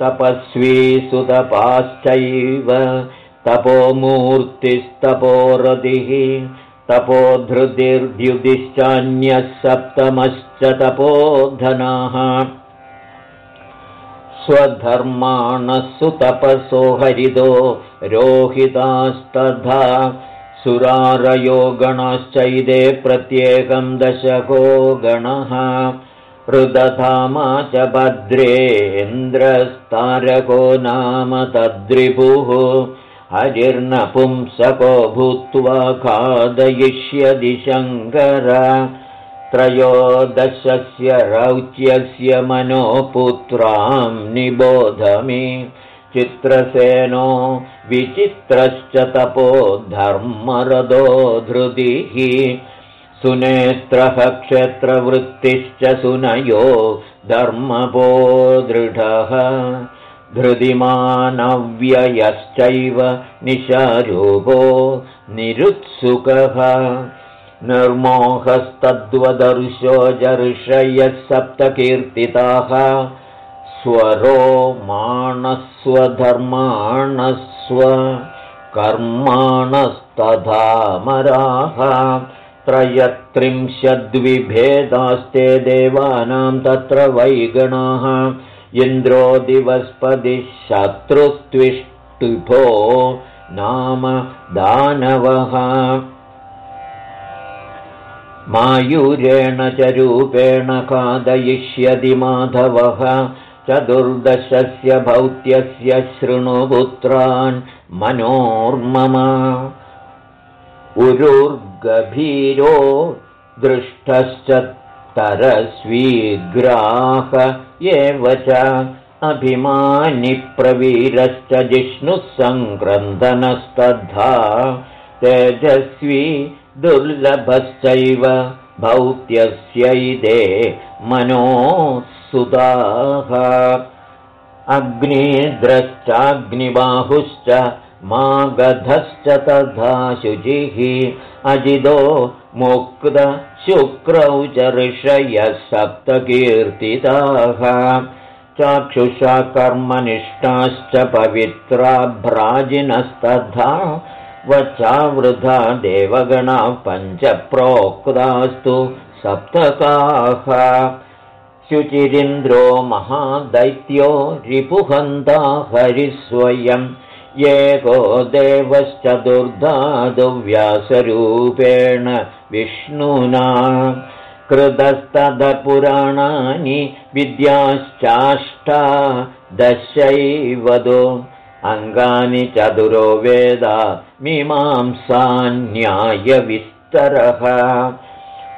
तपस्वी सुतपाश्चैव तपोमूर्तिस्तपोरतिः तपोधृतिर्द्युतिश्चान्यः सप्तमश्च तपोधनाः स्वधर्माणः सुतपसो हरिदो रोहितास्तथा सुरारयो गणश्चैदे प्रत्येकं दशको गणः हृदधामा च भद्रेन्द्रस्तारको नाम तद्रिपुः हरिर्नपुंसको भूत्वा खादयिष्यति शङ्कर त्रयोदशस्य रौच्यस्य मनोपुत्रां निबोधमि। चित्रसेनो विचित्रश्च तपो धर्मरदो धृतिः। सुनेत्रः क्षेत्रवृत्तिश्च सुनयो धर्मपो दृढः। धृतिमानव्ययश्चैव निशारूपो निरुत्सुकः निर्मोहस्तद्वदर्शो जर्षयः सप्तकीर्तिताः। स्वरो माणस्वधर्माणस्व कर्माणस्तथामराः। त्रयत्रिंशद्विभेदास्ते देवानां तत्र वैगणाः। इन्द्रो दिवस्पतिः शत्रुस्त्विष्टिभो नाम दानवः मायूरेण च रूपेण खादयिष्यति माधवः चतुर्दशस्य भौत्यस्य शृणुपुत्रान् मनोर्मम। उरुर्गभीरो दृष्टश्च तरस्वीग्राह एव च अभिमानिप्रवीरश्च जिष्णुः सङ्क्रन्दनस्तद्धा तेजस्वी दुर्लभश्चैव भौत्यस्यैदे मनोत्सुताः अग्निद्रश्चाग्निबाहुश्च मागधश्च तथा शुचिः। अजिदो मुक्तशुक्रौ च ऋषयः सप्तकीर्तिताः चाक्षुषा कर्मनिष्ठाश्च पवित्रा भ्राजिनस्तथा वचावृथा देवगणाः पञ्चप्रोक्तास्तु सप्तकाः। शुचिरिन्द्रो महादैत्यो रिपुहन्ता हरिस्वयम् एको देवश्चतुर्धादुव्यासरूपेण विष्णुना। कृतस्तदपुराणानि विद्याश्चाष्टा दशैवदो अङ्गानि चतुरो वेदा मीमांसान्यायविस्तरः।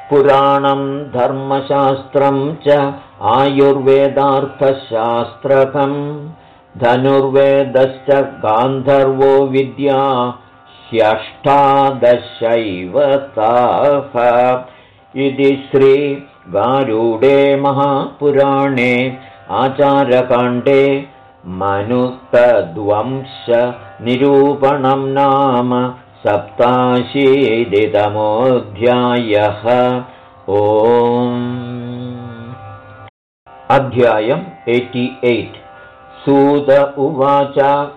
पुराणं धर्मशास्त्रं च आयुर्वेदार्थशास्त्रकम्। धनुर्वेदश्च गान्धर्वो विद्या ह्यष्टादशैव ताः। इति श्रीगारूडे महापुराणे आचारकाण्डे मनुतद्वंशनिरूपणं नाम सप्ताशीतितमोऽध्यायः। ओ अध्यायम् एटि एय्ट्। सूत उवाच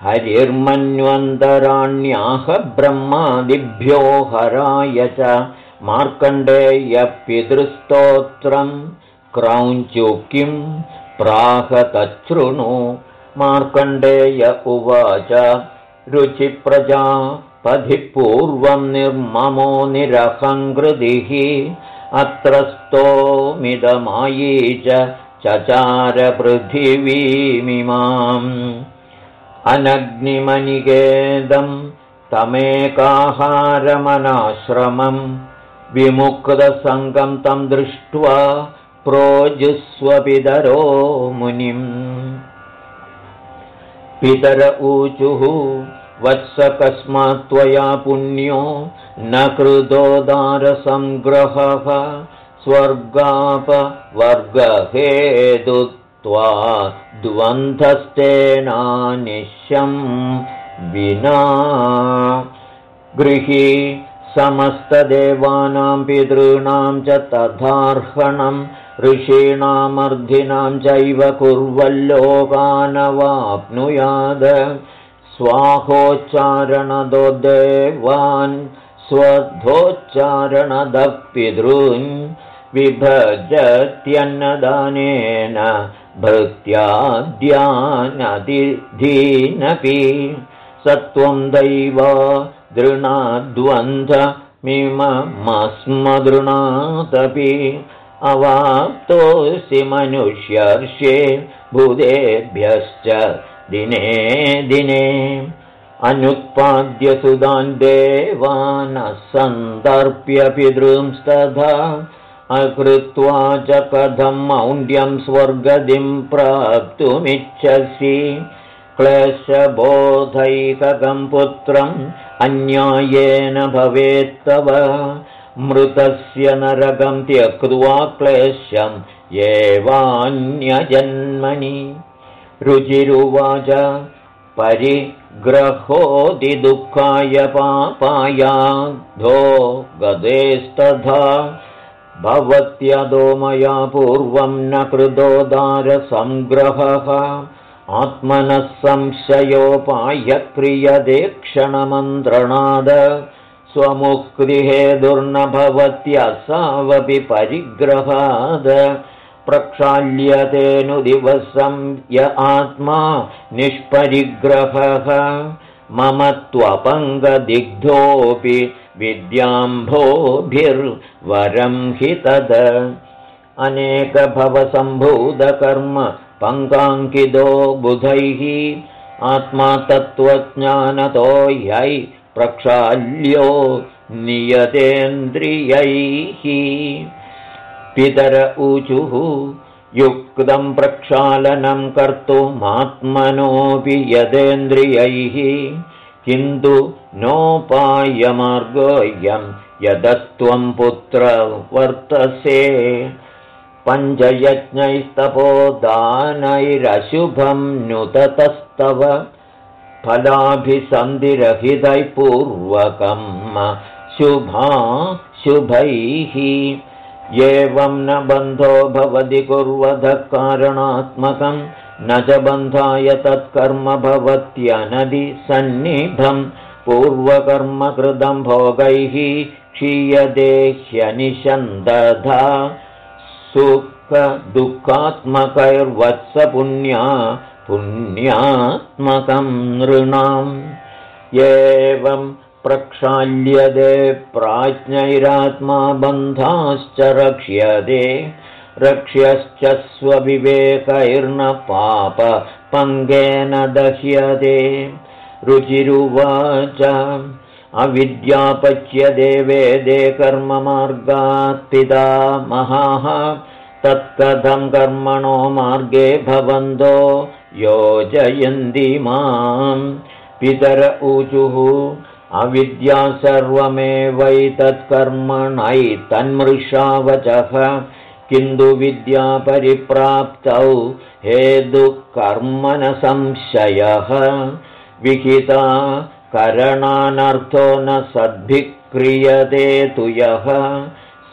हरिर्मन्वन्तराण्याः ब्रह्मादिभ्यो हराय च। मार्कण्डेयपितृस्तोत्रं क्रौञ्चुकिम् प्राहतच्छृणु। मार्कण्डेय उवाच रुचिप्रजा पथि पूर्वं निर्ममो निरहङ्कृतिः। अत्र स्तोमिदमायी च चचारपृथिवीमिमाम्। अनग्निमनिकेदं तमेकाहारमनाश्रमम् विमुक्तसङ्गं तं दृष्ट्वा प्रोजुस्वपितरो मुनिम्। पितर ऊचुः वत्स कस्मात् त्वया पुण्यो न कृतोदारसङ्ग्रहः स्वर्गापवर्गहेतुत्वा द्वन्द्वस्तेनानिश्यं विना। गृही समस्तदेवानां पितॄणां च तथार्हणम् ऋषीणामर्धिनां चैव कुर्वल्लोकानवाप्नुयाद। स्वाहोच्चारणदो देवान् स्वधोच्चारणदः पितॄन् विभजत्यन्नदानेन भृत्याद्यानदिधीनपि सत्त्वं दैवा दृणाद्वन्द्वमिममस्मदृणादपि अवाप्तोऽसि मनुष्यर्षे भूतेभ्यश्च दिने दिने। अनुत्पाद्य सुदान् देवानः सन्दर्प्य पितृंस्तथा अकृत्वा च कथं मौण्ड्यं स्वर्गदिं प्राप्तुमिच्छसि। क्लेशबोधैकगम् पुत्रम् अन्यायेन भवेत्तव मृतस्य नरकम् त्यक्त्वा क्लेशम् एवान्यजन्मनि। रुचिरुवाच परिग्रहोदिदुःखाय पापायाधो गदेस्तथा भवत्यदो मया पूर्वं न कृतोदारसङ्ग्रहः आत्मनः संशयोपायक्रियते क्षणमन्त्रणाद स्वमुक्तिहे दुर्नभवत्यसावपि परिग्रहाद। प्रक्षाल्यतेऽनुदिवसं य आत्मा निष्परिग्रहः। मम त्वपङ्गदिग्धोऽपि विद्याम्भोभिर्वरं हि तद। अनेकभवसम्भूतकर्म पङ्काङ्कितो बुधैः। आत्मा तत्त्वज्ञानतो ह्यै प्रक्षाल्यो नियतेन्द्रियैः। पितर ऊचुः युक्तं प्रक्षालनं कर्तुमात्मनोऽपि यदेन्द्रियैः। किन्तु नोपायमार्गोऽयं यदत्वं पुत्र वर्तसे। पञ्चयज्ञैस्तपोदानैरशुभं नुततस्तव फलाभिसन्धिरहितैः पूर्वकं शुभा शुभैः। एवं न बन्धो भवति कुर्वधः कारणात्मकं न च बन्धाय तत्कर्म भवत्यनदि सन्निभं पूर्वकर्मकृतं भोगैः क्षीयते ह्यनिषन्दधा। सुखदुःखात्मकैर्वत्सपुण्या पुण्यात्मकं नृणाम् एवं प्रक्षाल्यते प्राज्ञैरात्मा बन्धाश्च रक्ष्यते रक्ष्यश्च स्वविवेकैर्न पापपङ्गेन दह्यते रुचिरुवाच अविद्यापच्यते वेदे कर्ममार्गात् पिता महाः तत्कथं कर्मणो मार्गे भवन्तो योजयन्ति माम् पितर ऊचुः। अविद्या सर्वमेवैतत्कर्मणैतन्मृषावचः किन्तु विद्यापरिप्राप्तौ हेदुःकर्मणसंशयः विहिता करणानर्थो न सद्भिक्रियते तु यः।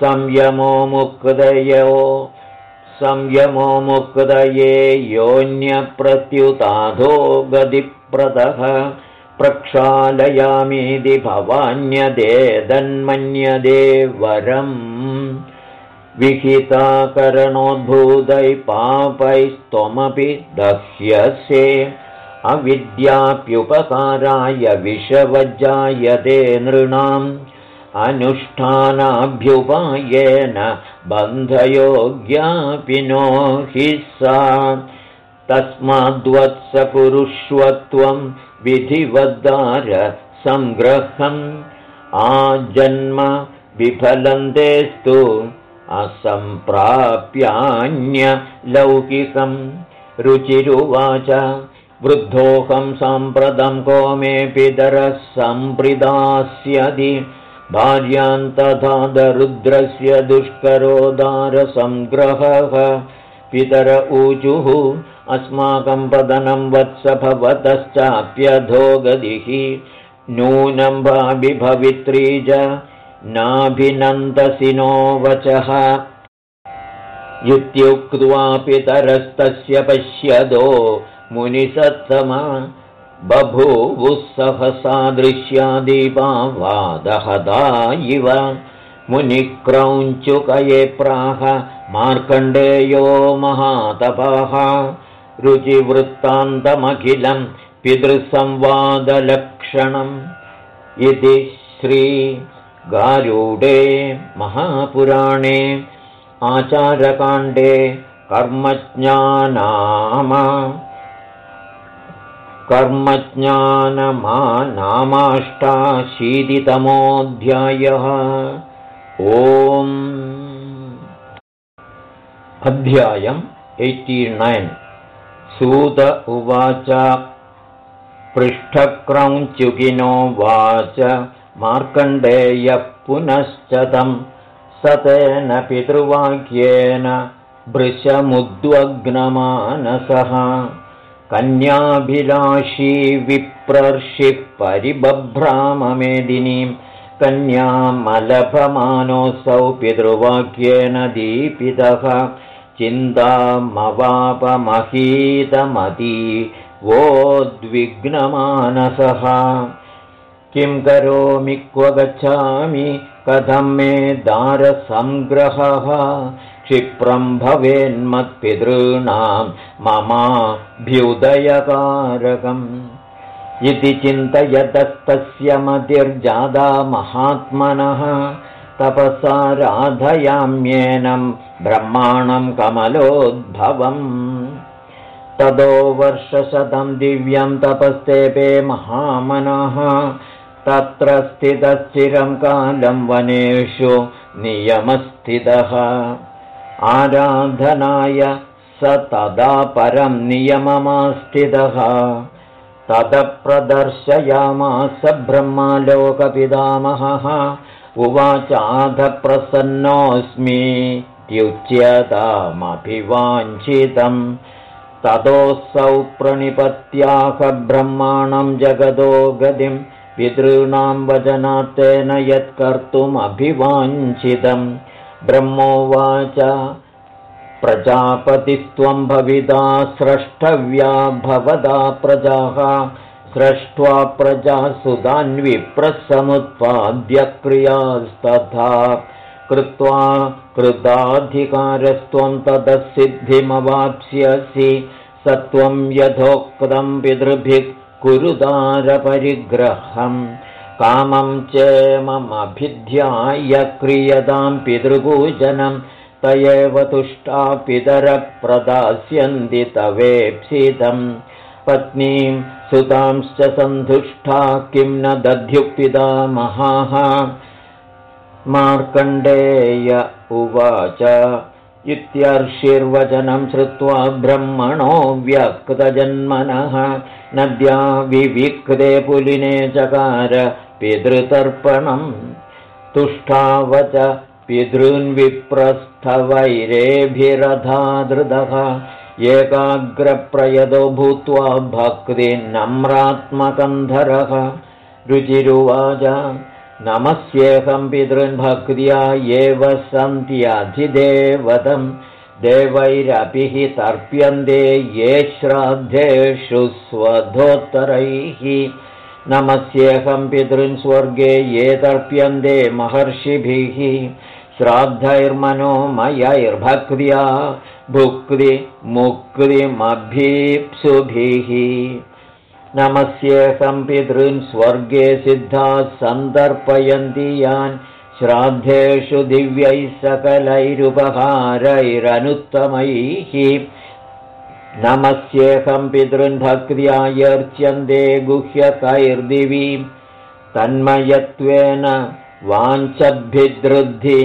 संयमो मुक्तयो संयमो मुक्तये योऽन्यप्रत्युताधो गतिप्रदः प्रक्षालयामीति भवान्यदेदन्मन्यदे वरम् विहिताकरणोद्भूतैः पापैस्त्वमपि दह्यसे। अविद्याप्युपकाराय विषवज्जायते नृणाम् अनुष्ठानाभ्युपायेन बन्धयोग्यापि नो हि सा। तस्माद्वत्स कुरुष्वत्वं विधिवद्दारसङ्ग्रहम् आजन्म विफलन्तेस्तु असम्प्राप्यान्यलौकिकम् रुचिरुवाच वृद्धोऽहं साम्प्रतं को मे पितरः सम्प्रिदास्यति भार्यान्तथा दरुद्रस्य दुष्करोदारसङ्ग्रहः पितर ऊचुः अस्माकं पतनं वत्स भवतश्चाप्यधो गतिः नूनं भाविभवित्री च नाभिनन्दसि नो वचः। इत्युक्त्वा पितरस्तस्य पश्यदो मुनिसत्तमा बभूवुः सहसा दृश्यादीपा वादहदा इव मुनिक्रौञ्चुकये प्राह मार्कण्डेयो महातपः रुचिवृत्तान्तमखिलं पितृसंवादलक्षणम् इति श्रीगारूडे महापुराणे आचारकाण्डे कर्मज्ञानाम कर्मज्ञानमानामाष्टाशीतितमोऽध्यायः ओम्। अध्यायम् एय्टि नैन्। सूत उवाच। पृष्ठक्रौञ्च्युकिनो वाच। मार्कण्डेयः पुनश्च तं स तेन पितृवाक्येन भृशमुद्वग्नमानसः कन्याभिलाषी विप्रर्षिः परिबभ्राममेदिनीं कन्यामलभमानोऽसौ पितृवाक्येन दीपितः चिन्तामवापमहीतमती वोद्विग्नमानसः किं करोमि क्व गच्छामि कथं मे दारसङ्ग्रहः क्षिप्रं भवेन्मत्पितॄणां ममाभ्युदयकारकम् इति चिन्तयतस्तस्य मतिर्जादा महात्मनः तपसा राधयाम्येनं ब्रह्माणं कमलोद्भवम् तदो वर्षशतं दिव्यं तपस्तेपे महामनः तत्र स्थितश्चिरं कालं वनेषु नियमस्थितः आराधनाय स तदा परं नियममास्थितः। तदप्रदर्शयामास ब्रह्मालोकपितामहः। उवाचाधप्रसन्नोऽस्मि द्युच्यतामभिवाञ्छितम् ततोऽसौ प्रणिपत्याह ब्रह्माणं जगदो गतिं। पितॄणां वचनात्तेन यत्कर्तुमभिवाञ्छितं ब्रह्मोवाच। प्रजापतिस्त्वं भविता स्रष्टव्या भवदा प्रजाः। स्रष्ट्वा प्रजासुधान्विप्रसमुत्पाद्यक्रियास्तथा कृत्वा कृताधिकारस्त्वं तदसिद्धिमवाप्स्यसि। सत्वं यथोक्तं पितृभिः कुरुदारपरिग्रहम् कामं चेममभिध्याय क्रियतां पितृपूजनं त तुष्टा पितरप्रदास्यन्ति तवेप्सितं पत्नीं सुतांश्च सन्तुष्टा किं न दध्युपितामहाः मार्कण्डेय उवाच इत्यर्षिर्वचनं श्रुत्वा ब्रह्मणो व्यक्तजन्मनः। नद्या विविक्ते पुलिने चकार पितृतर्पणम् तुष्टावच पितॄन्विप्रस्थवैरेभिरधादृदः एकाग्रप्रयदो भूत्वा भक्तिनम्रात्मकन्धरः रुचिरुवाच नमस्येऽहं पितृन्भक्त्या एव सन्त्यधिदेवतं देवैरपि हि तर्प्यन्ते ये श्राद्धेषु स्वधोत्तरैः नमस्येऽहं पितृन् स्वर्गे ये तर्प्यन्ते महर्षिभिः। श्राद्धैर्मनोमयैर्भक्त्या भुक्तिमुक्तिमभीप्सुभिः नमस्येऽहं पितॄन् स्वर्गे सिद्धाः सन्दर्पयन्ति यान्। श्राद्धेषु दिव्यैः सकलैरुपहारैरनुत्तमैः नमस्येऽहं पितॄन् भक्त्यायर्च्यन्ते गुह्यकैर्दिवि तन्मयत्वेन वाञ्छद्भिदृद्धि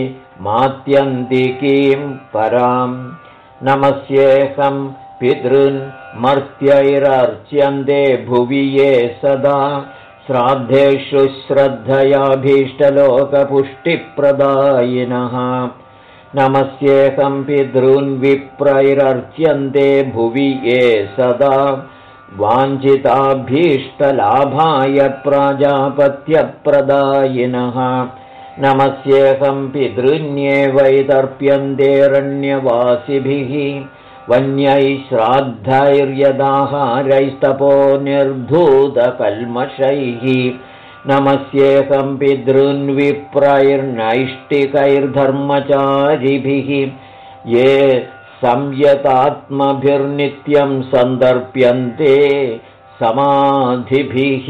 मात्यन्तिकीं पराम् नमस्येऽहं पितॄन् मर्त्यैरर्च्यन्ते भुवि ये सदा। श्राद्धेषु श्रद्धयाभीष्टलोकपुष्टिप्रदायिनः नमस्येऽहं पितॄन्विप्रैरर्च्यन्ते भुवि ये सदा। वाञ्छिताभीष्टलाभाय प्राजापत्यप्रदायिनः। नमस्येऽहं पितृन्येवैतर्प्यन्तेरण्यवासिभिः वन्यै श्राद्धैर्यदाहारैस्तपो निर्धूतकल्मषैः नमस्येऽहं पितॄन्विप्रैर्नैष्टिकैर्धर्मचारिभिः ये संयतात्मभिर्नित्यं सन्दर्प्यन्ते समाधिभिः।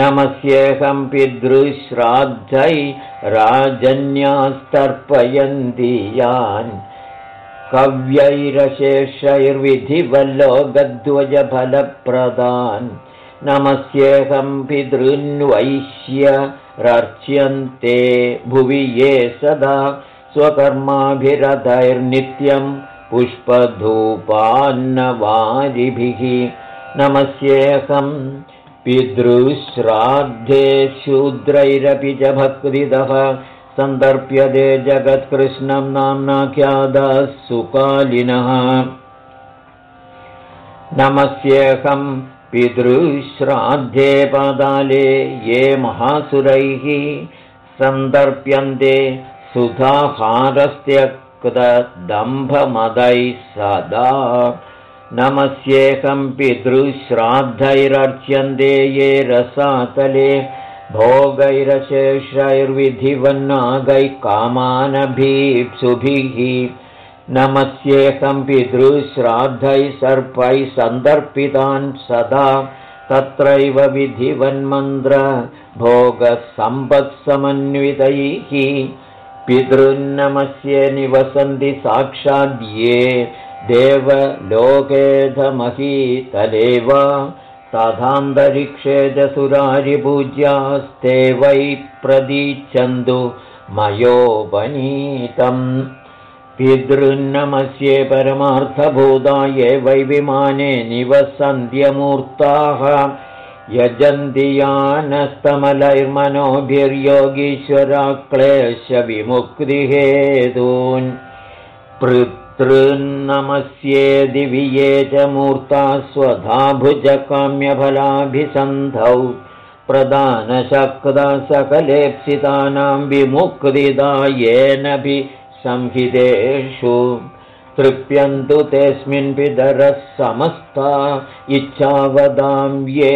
नमस्येऽहं पितृश्राद्धै राजन्यास्तर्पयन्ति यान्। कव्यैरशेषैर्विधिवल्लोकध्वजफलप्रदान् नमस्येऽहं पितृन्वैश्य रर्च्यन्ते भुवि ये सदा स्वकर्माभिरथैर्नित्यं पुष्पधूपान्नवारिभिः। नमस्येऽहम् पितृश्राद्धे शूद्रैरपि च भक्तिदः। सन्दर्प्यते जगत्कृष्णं नाम्नाख्यादः सुकालिनः। नमस्येऽहम् पितृश्राद्धे पादाले ये महासुरैः सन्दर्प्यन्ते सुधाहारस्त्यक्तदम्भमदैः सदा। नमस्येकं पितृश्राद्धैरर्च्यन्ते ये रसातले भोगैरशेषैर्विधिवन्नागैः कामानभीप्सुभिः नमस्येकं पितृश्राद्धैः सर्पैः सन्दर्पितान् सदा तत्रैव विधिवन्मन्त्र भोगसम्पत्समन्वितैः पितृन्नमस्ये निवसन्ति साक्षाद्ये देवलोकेधमहीतले वा तथान्तरिक्षे च सुरारिपूज्यास्ते वै प्रदीच्छन्तु मयोपनीतम् पितृन्नमस्ये परमार्थभूताये वै विमाने निवसन्त्यमूर्ताः। यजन्ति यानस्तमलैर्मनोभिर्योगीश्वराक्लेशविमुक्तिहेतून् पृतृन्नमस्ये दिविये च मूर्ता स्वधा भुजकाम्यफलाभिसन्धौ प्रदानशक्ता सकलेप्सितानां विमुक्तिदा येनभि संहितेषु तृप्यन्तु तेऽस्मिन् पितरः समस्ता इच्छावदां ये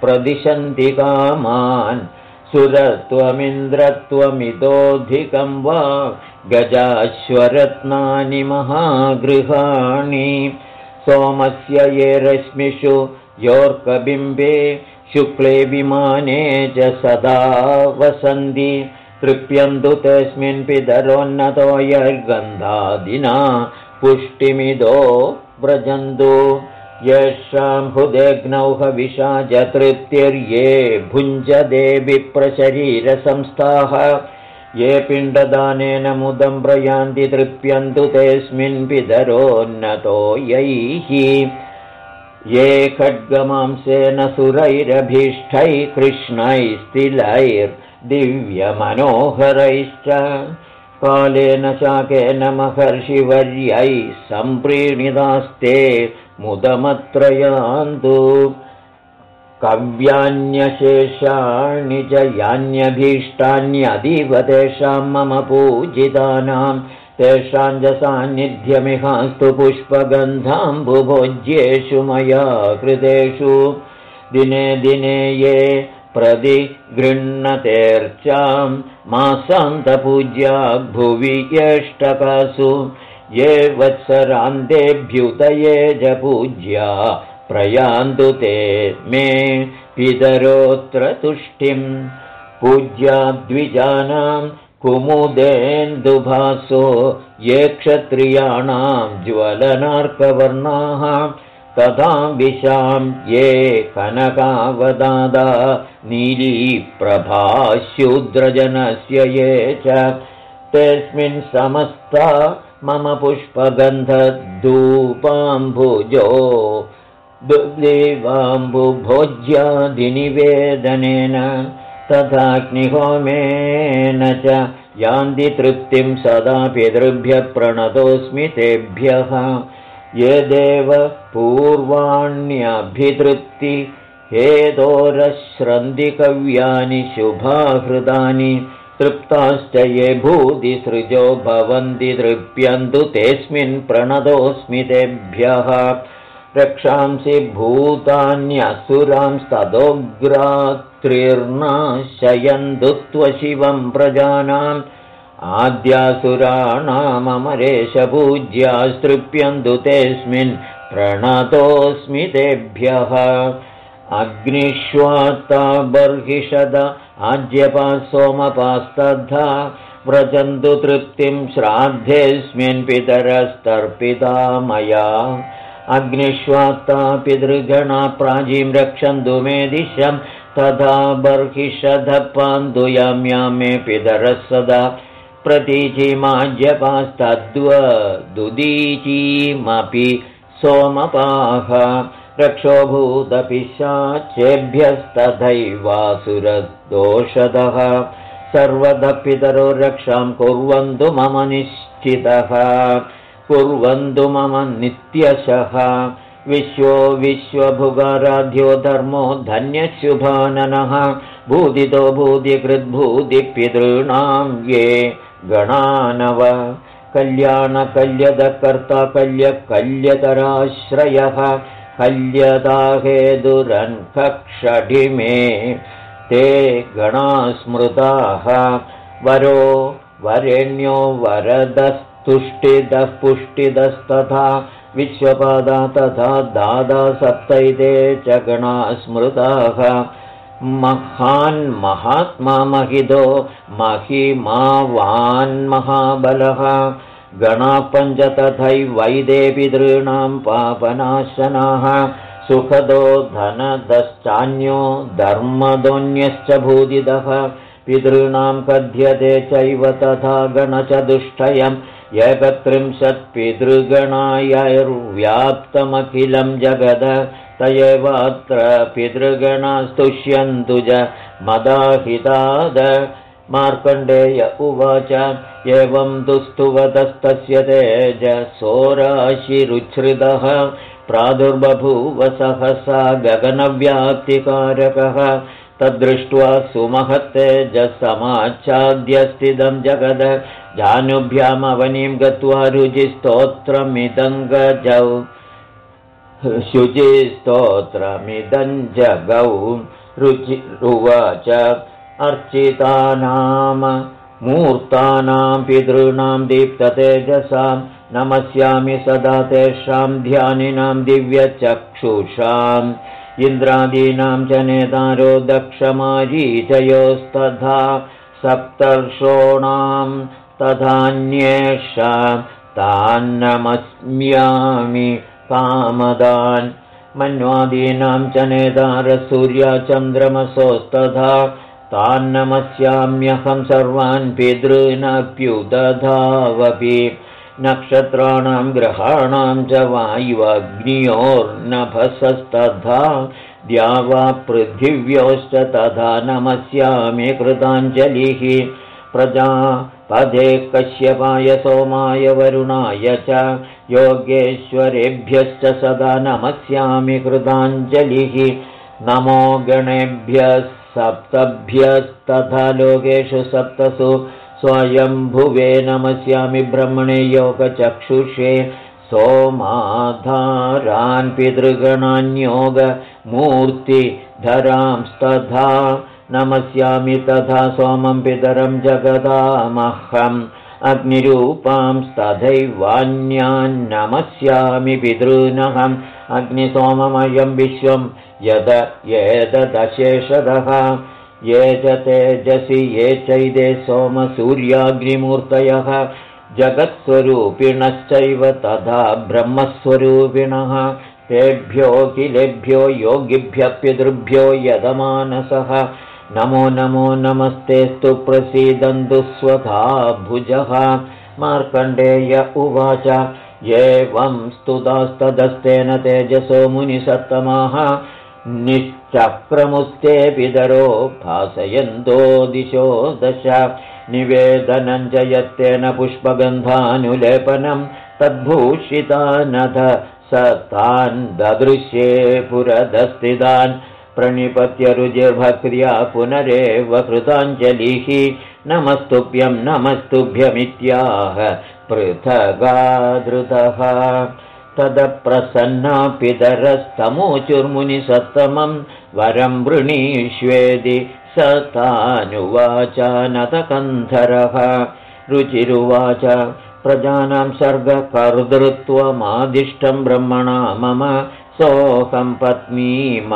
प्रदिशन्ति कामान् सुरत्वमिन्द्रत्वमितोऽधिकं वा गजाश्वरत्नानि महागृहाणि सोमस्य ये रश्मिषु योर्कबिम्बे शुक्ले विमाने च सदा वसन्ति तृप्यन्तु तस्मिन् पितरोन्नतो यर्गन्धादिना पुष्टिमिदो व्रजन्तु। हविषा च तृप्तिर्ये भुञ्जदे विप्रशरीरसंस्थाः ये पिण्डदानेन मुदं प्रयान्ति तृप्यन्तु तेऽस्मिन् पितरोन्नतो यैः। ये खड्गमांसेन सुरैरभीष्टैः कृष्णैस्तिलैर्दिव्यमनोहरैश्च कालेन शाकेन महर्षिवर्यैः सम्प्रीणितास्ते मुदमत्रयान्तु। कव्यान्यशेषाणि च यान्यभीष्टान्यदिव तेषां मम पूजितानां। तेषां च सान्निध्यमिहास्तु पुष्पगन्धाम्बुभोज्येषु मया कृतेषु। दिने दिने ये प्रतिगृह्णतेर्चां मासान्तपूज्या भुवि येष्टकासु ये वत्सरान्तेभ्युतये च पूज्या प्रयान्तु ते मे पितरोऽत्र तुष्टिम् पूज्या द्विजानां कुमुदेन्दुभासो ये क्षत्रियाणां ज्वलनार्कवर्णाः तथा विशां ये कनकावदादा नीलीप्रभाशूद्रजनस्य ये च। तेऽस्मिन् समस्ता मम पुष्पगन्धधूपाम्भुजो दुग्देवाम्बुभोज्यादिनिवेदनेन तथाग्निहोमेन च यान्ति तृप्तिं सदा पितृभ्यः प्रणतोऽस्मि तेभ्यः ये देव पूर्वाण्यभितृप्ति शुभाहृदानि तृप्ताश्च ये भूतिसृजो भवन्ति तृप्यन्तु तेऽस्मिन् प्रणतोऽस्मि तेभ्यः। रक्षांसि भूतान्यसुरांस्तदोग्रात्रिर्नाशयन्तु त्वशिवं प्रजानाम् आद्यासुराणाममरेशपूज्यास्तृप्यन्तु तेऽस्मिन् प्रणतोऽस्मि तेभ्यः। अग्निष्वात्ता बर्हिषद आज्यपा सोमपास्तद्धा व्रजन्तु तृप्तिं श्राद्धेऽस्मिन् पितरस्तर्पिता मया। अग्निष्वात्ता पितृगणा प्राजीं रक्षन्तु मे दिशं तथा बर्हिषधपान्दुयाम्या मे पितरः सदा प्रतीचिमाज्यपास्तद्वदुदीचीमपि सोमपाः रक्षोभूतपिशाचेभ्यस्तथैवासुरदोषदः सर्वदा पितरो रक्षां कुर्वन्तु मम निश्चितः कुर्वन्तु मम नित्यशः। विश्वो विश्वभुगाराध्यो धर्मो धन्यशुभाननः भूदितो भूतिकृद्भूतिपितॄणां ये गणानव। कल्याणकल्यदकर्ता कल्यकल्यतराश्रयः। कल्यदाहेदुरन्कक्षडिमे ते गणास्मृताः। वरो वरेण्यो वरदस्तुष्टिदः पुष्टिदस्तथा। विश्वपादा तथा दादा सप्तैते च गणास्मृताः महात्मा महिदो महिमावान्महाबलः गणापञ्च तथैवैदे पितॄणां पापनाशनाः। सुखदो धनदश्चान्यो धर्मदोऽन्यश्च भूदिदः। पितॄणां कथ्यते चैव तथा गणचतुष्टयम् एकत्रिंशत्पितृगणायैर्व्याप्तमखिलं जगद त एवात्र पितृगणास्तुष्यन्तु च मदाहिताद। मार्कण्डेय उवाच एवं दुस्तुवतस्तस्य तेजसोराशिरुच्छ्रितः प्रादुर्बभूव सहसा गगनव्याप्तिकारकः। तद्दृष्ट्वा सुमहत्तेजसमाच्छाद्यस्थितं जगद। जानुभ्यामवनीं गत्वा रुचिस्तोत्रमिदं गजौ शुचिस्तोत्रमिदं जगौ। रुचिरुवाच अर्चितानां मूर्तानां पितॄणां दीप्ततेजसां नमस्यामि सदा तेषां ध्यानिनां दिव्यचक्षुषाम्। इन्द्रादीनां च नेतारो दक्षमारीचयोस्तथा सप्तर्षोणां तथान्येषां तान्नमस्म्यामि कामदान् मन्वादीनां च नेतारसूर्यचन्द्रमसोस्तथा तान्नमस्याम्यहं सर्वान् पितॄनप्युदधावपि नक्षत्राणां ग्रहाणां च वायुवग्न्योर्नभसस्तथा। द्यावा पृथिव्योश्च तथा नमस्यामि कृताञ्जलिः प्रजापदे कश्यपाय सोमाय वरुणाय च योगेश्वरेभ्यश्च सदा नमस्यामि कृताञ्जलिः नमो गणेभ्यः सप्तभ्यस्तथा लोकेषु सप्तसु स्वयम्भुवे नमस्यामि ब्रह्मणे योगचक्षुषे। सोमाधारान् पितृगणान्योगमूर्तिधरांस्तथा नमस्यामि तथा सोमं पितरं जगदामहम् अग्निरूपांस्तथैवान्यान्नमस्यामि पितॄनहम् अग्निसोममयं विश्वं यद एतदशेषदः ये च तेजसि ये चैदे सोमसूर्याग्निमूर्तयः। जगत्स्वरूपिणश्चैव तथा ब्रह्मस्वरूपिणः। तेभ्योऽखिलेभ्यो योगिभ्यः पितृभ्यो यदमानसः नमो नमो नमस्तेस्तु प्रसीदन्तु स्वधा भुजः। मार्कण्डेय उवाच एवं स्तुतास्तदस्तेन तेजसो मुनिसत्तमाः। निश्चक्रमुस्ते पितरो भासयन्तो दिशो दश। निवेदनं च यत्तेन पुष्पगन्धानुलेपनं तद्भूषितानथ स तान् ददृश्ये पुरदस्थितान् प्रणिपत्य रुजिर्भक्र्या पुनरेव कृताञ्जलिः नमस्तुभ्यं नमस्तुभ्यमित्याह पृथगादृतः। तदप्रसन्ना पितरस्तमोचुर्मुनिसत्तमं वरं वृणीष्वेदि स तानुवाचानतकन्धरः रुचिरुवाच प्रजानां सर्गकर्तृत्वमादिष्टं ब्रह्मणा मम सोऽहं पत्नीमभीप्सामि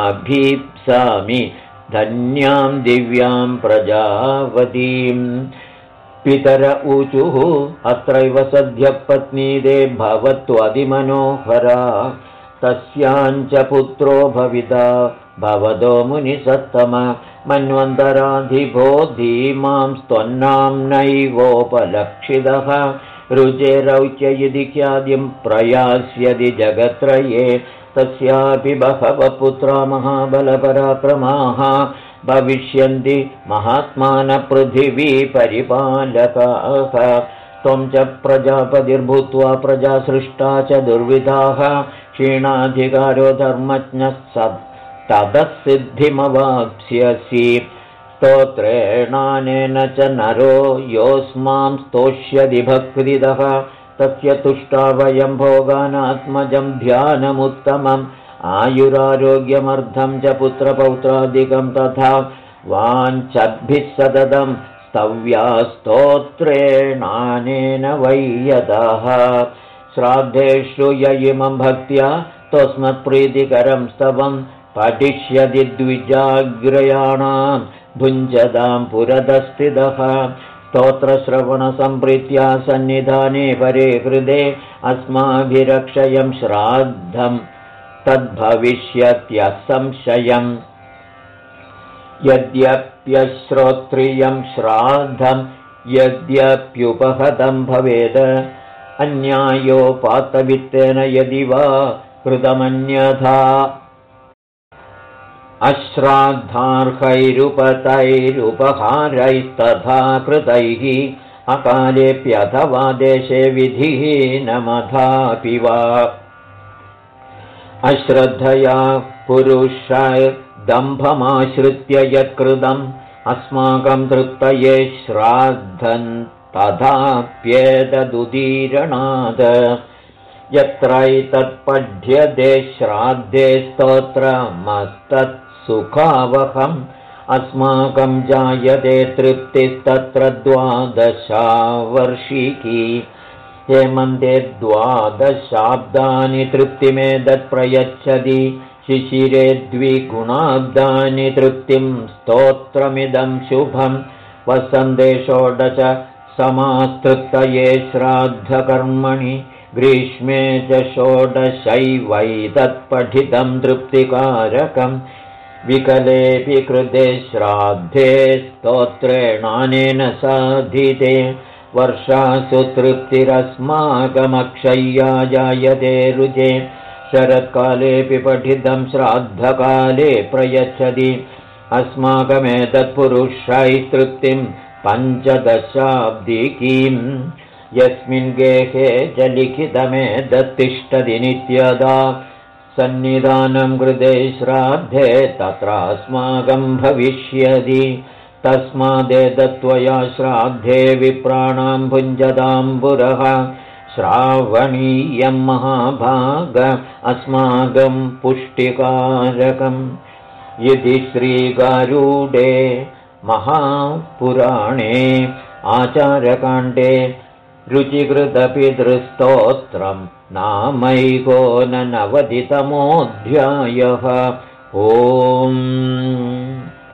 धन्यां दिव्यां प्रजावतीम् पितर ऊचुः अत्रैव सद्यपत्नीदे भवत्वदिमनोहरा तस्याञ्च पुत्रो भविता भवदो मुनिसत्तम। मन्वन्तराधिभो धीमां स्त्वन्नाम्नैवोपलक्षितः रुचेरौच्य इति ख्यादिं प्रयास्यदि जगत्रये तस्यापि बहवः पुत्रा महाबलपराक्रमाः भविष्यन्ति महात्मानपृथिवीपरिपालकाः त्वं च प्रजापतिर्भूत्वा प्रजासृष्टा च दुर्विधाः। क्षीणाधिकारो धर्मज्ञः ततः सिद्धिमवाप्स्यसि। स्तोत्रेणानेन च नरो योऽस्मां स्तोष्यदि भक्तिदः तस्य तुष्टा वयं भोगानात्मजं ध्यानमुत्तमम्। आयुरारोग्यमर्धं च पुत्रपौत्रादिकं तथा वाञ्छद्भिः सततं स्तव्यास्तोत्रेणानेन वै यतः श्राद्धेषु य इमं भक्त्या तस्मत्प्रीतिकरं स्तवं पठिष्यति द्विजाग्रयाणां भुञ्जतां पुरदस्थितः स्तोत्रश्रवणसम्प्रीत्या सन्निधाने परे हृदे अस्माभिरक्षयं श्राद्धं तद्भविष्यत्यसंशयम् यद्यप्यश्रोत्रियं श्राद्धं यद्यप्युपहतं भवेद अन्यायोपातवित्तेन यदि वा कृतमन्यथा अश्राद्धार्हैरुपतैरुपहारैस्तथा कृतैः अकालेऽप्यथवा देशे विधिः नमथापि वा। अश्रद्धया पुरुषैर्दम्भमाश्रित्य यत्कृतम् अस्माकं तृप्तये श्राद्धन् तथाप्येतदुदीरणाद यत्रैतत्पठ्यते श्राद्धे स्तोत्रमस्तत् सुखावहम्। अस्माकं जायते तृप्तिस्तत्र द्वादशावर्षिकी। हेमन्ते द्वादशाब्दानि तृप्तिमेतत्प्रयच्छति शिशिरे द्विगुणाब्दानि तृप्तिं स्तोत्रमिदं शुभं वसन्ते षोडश समास्तृप्तये श्राद्धकर्मणि। ग्रीष्मे च षोडशैवैतत्पठितं तृप्तिकारकम् विकलेऽपि कृते श्राद्धे स्तोत्रेणानेन साधिते। वर्षासु तृप्तिरस्माकमक्षय्या जायते रुचे। शरत्कालेऽपि पठितं श्राद्धकाले प्रयच्छति। तृप्तिं पञ्चदशाब्दिकीम् यस्मिन् गेहे च लिखितमेतत्तिष्ठति नित्यदा सन्निधानं कृते श्राद्धे तत्रास्माकं भविष्यति। तस्मादेतत्त्वया श्राद्धे विप्राणां भुञ्जदाम्बुरः श्रावणीयं महाभाग अस्माकं पुष्टिकारकम्। यदि श्रीगारूडे महापुराणे आचारकाण्डे रुचिकृतपितृस्तोत्रम् नामैको न नवतितमोऽध्यायः ओम्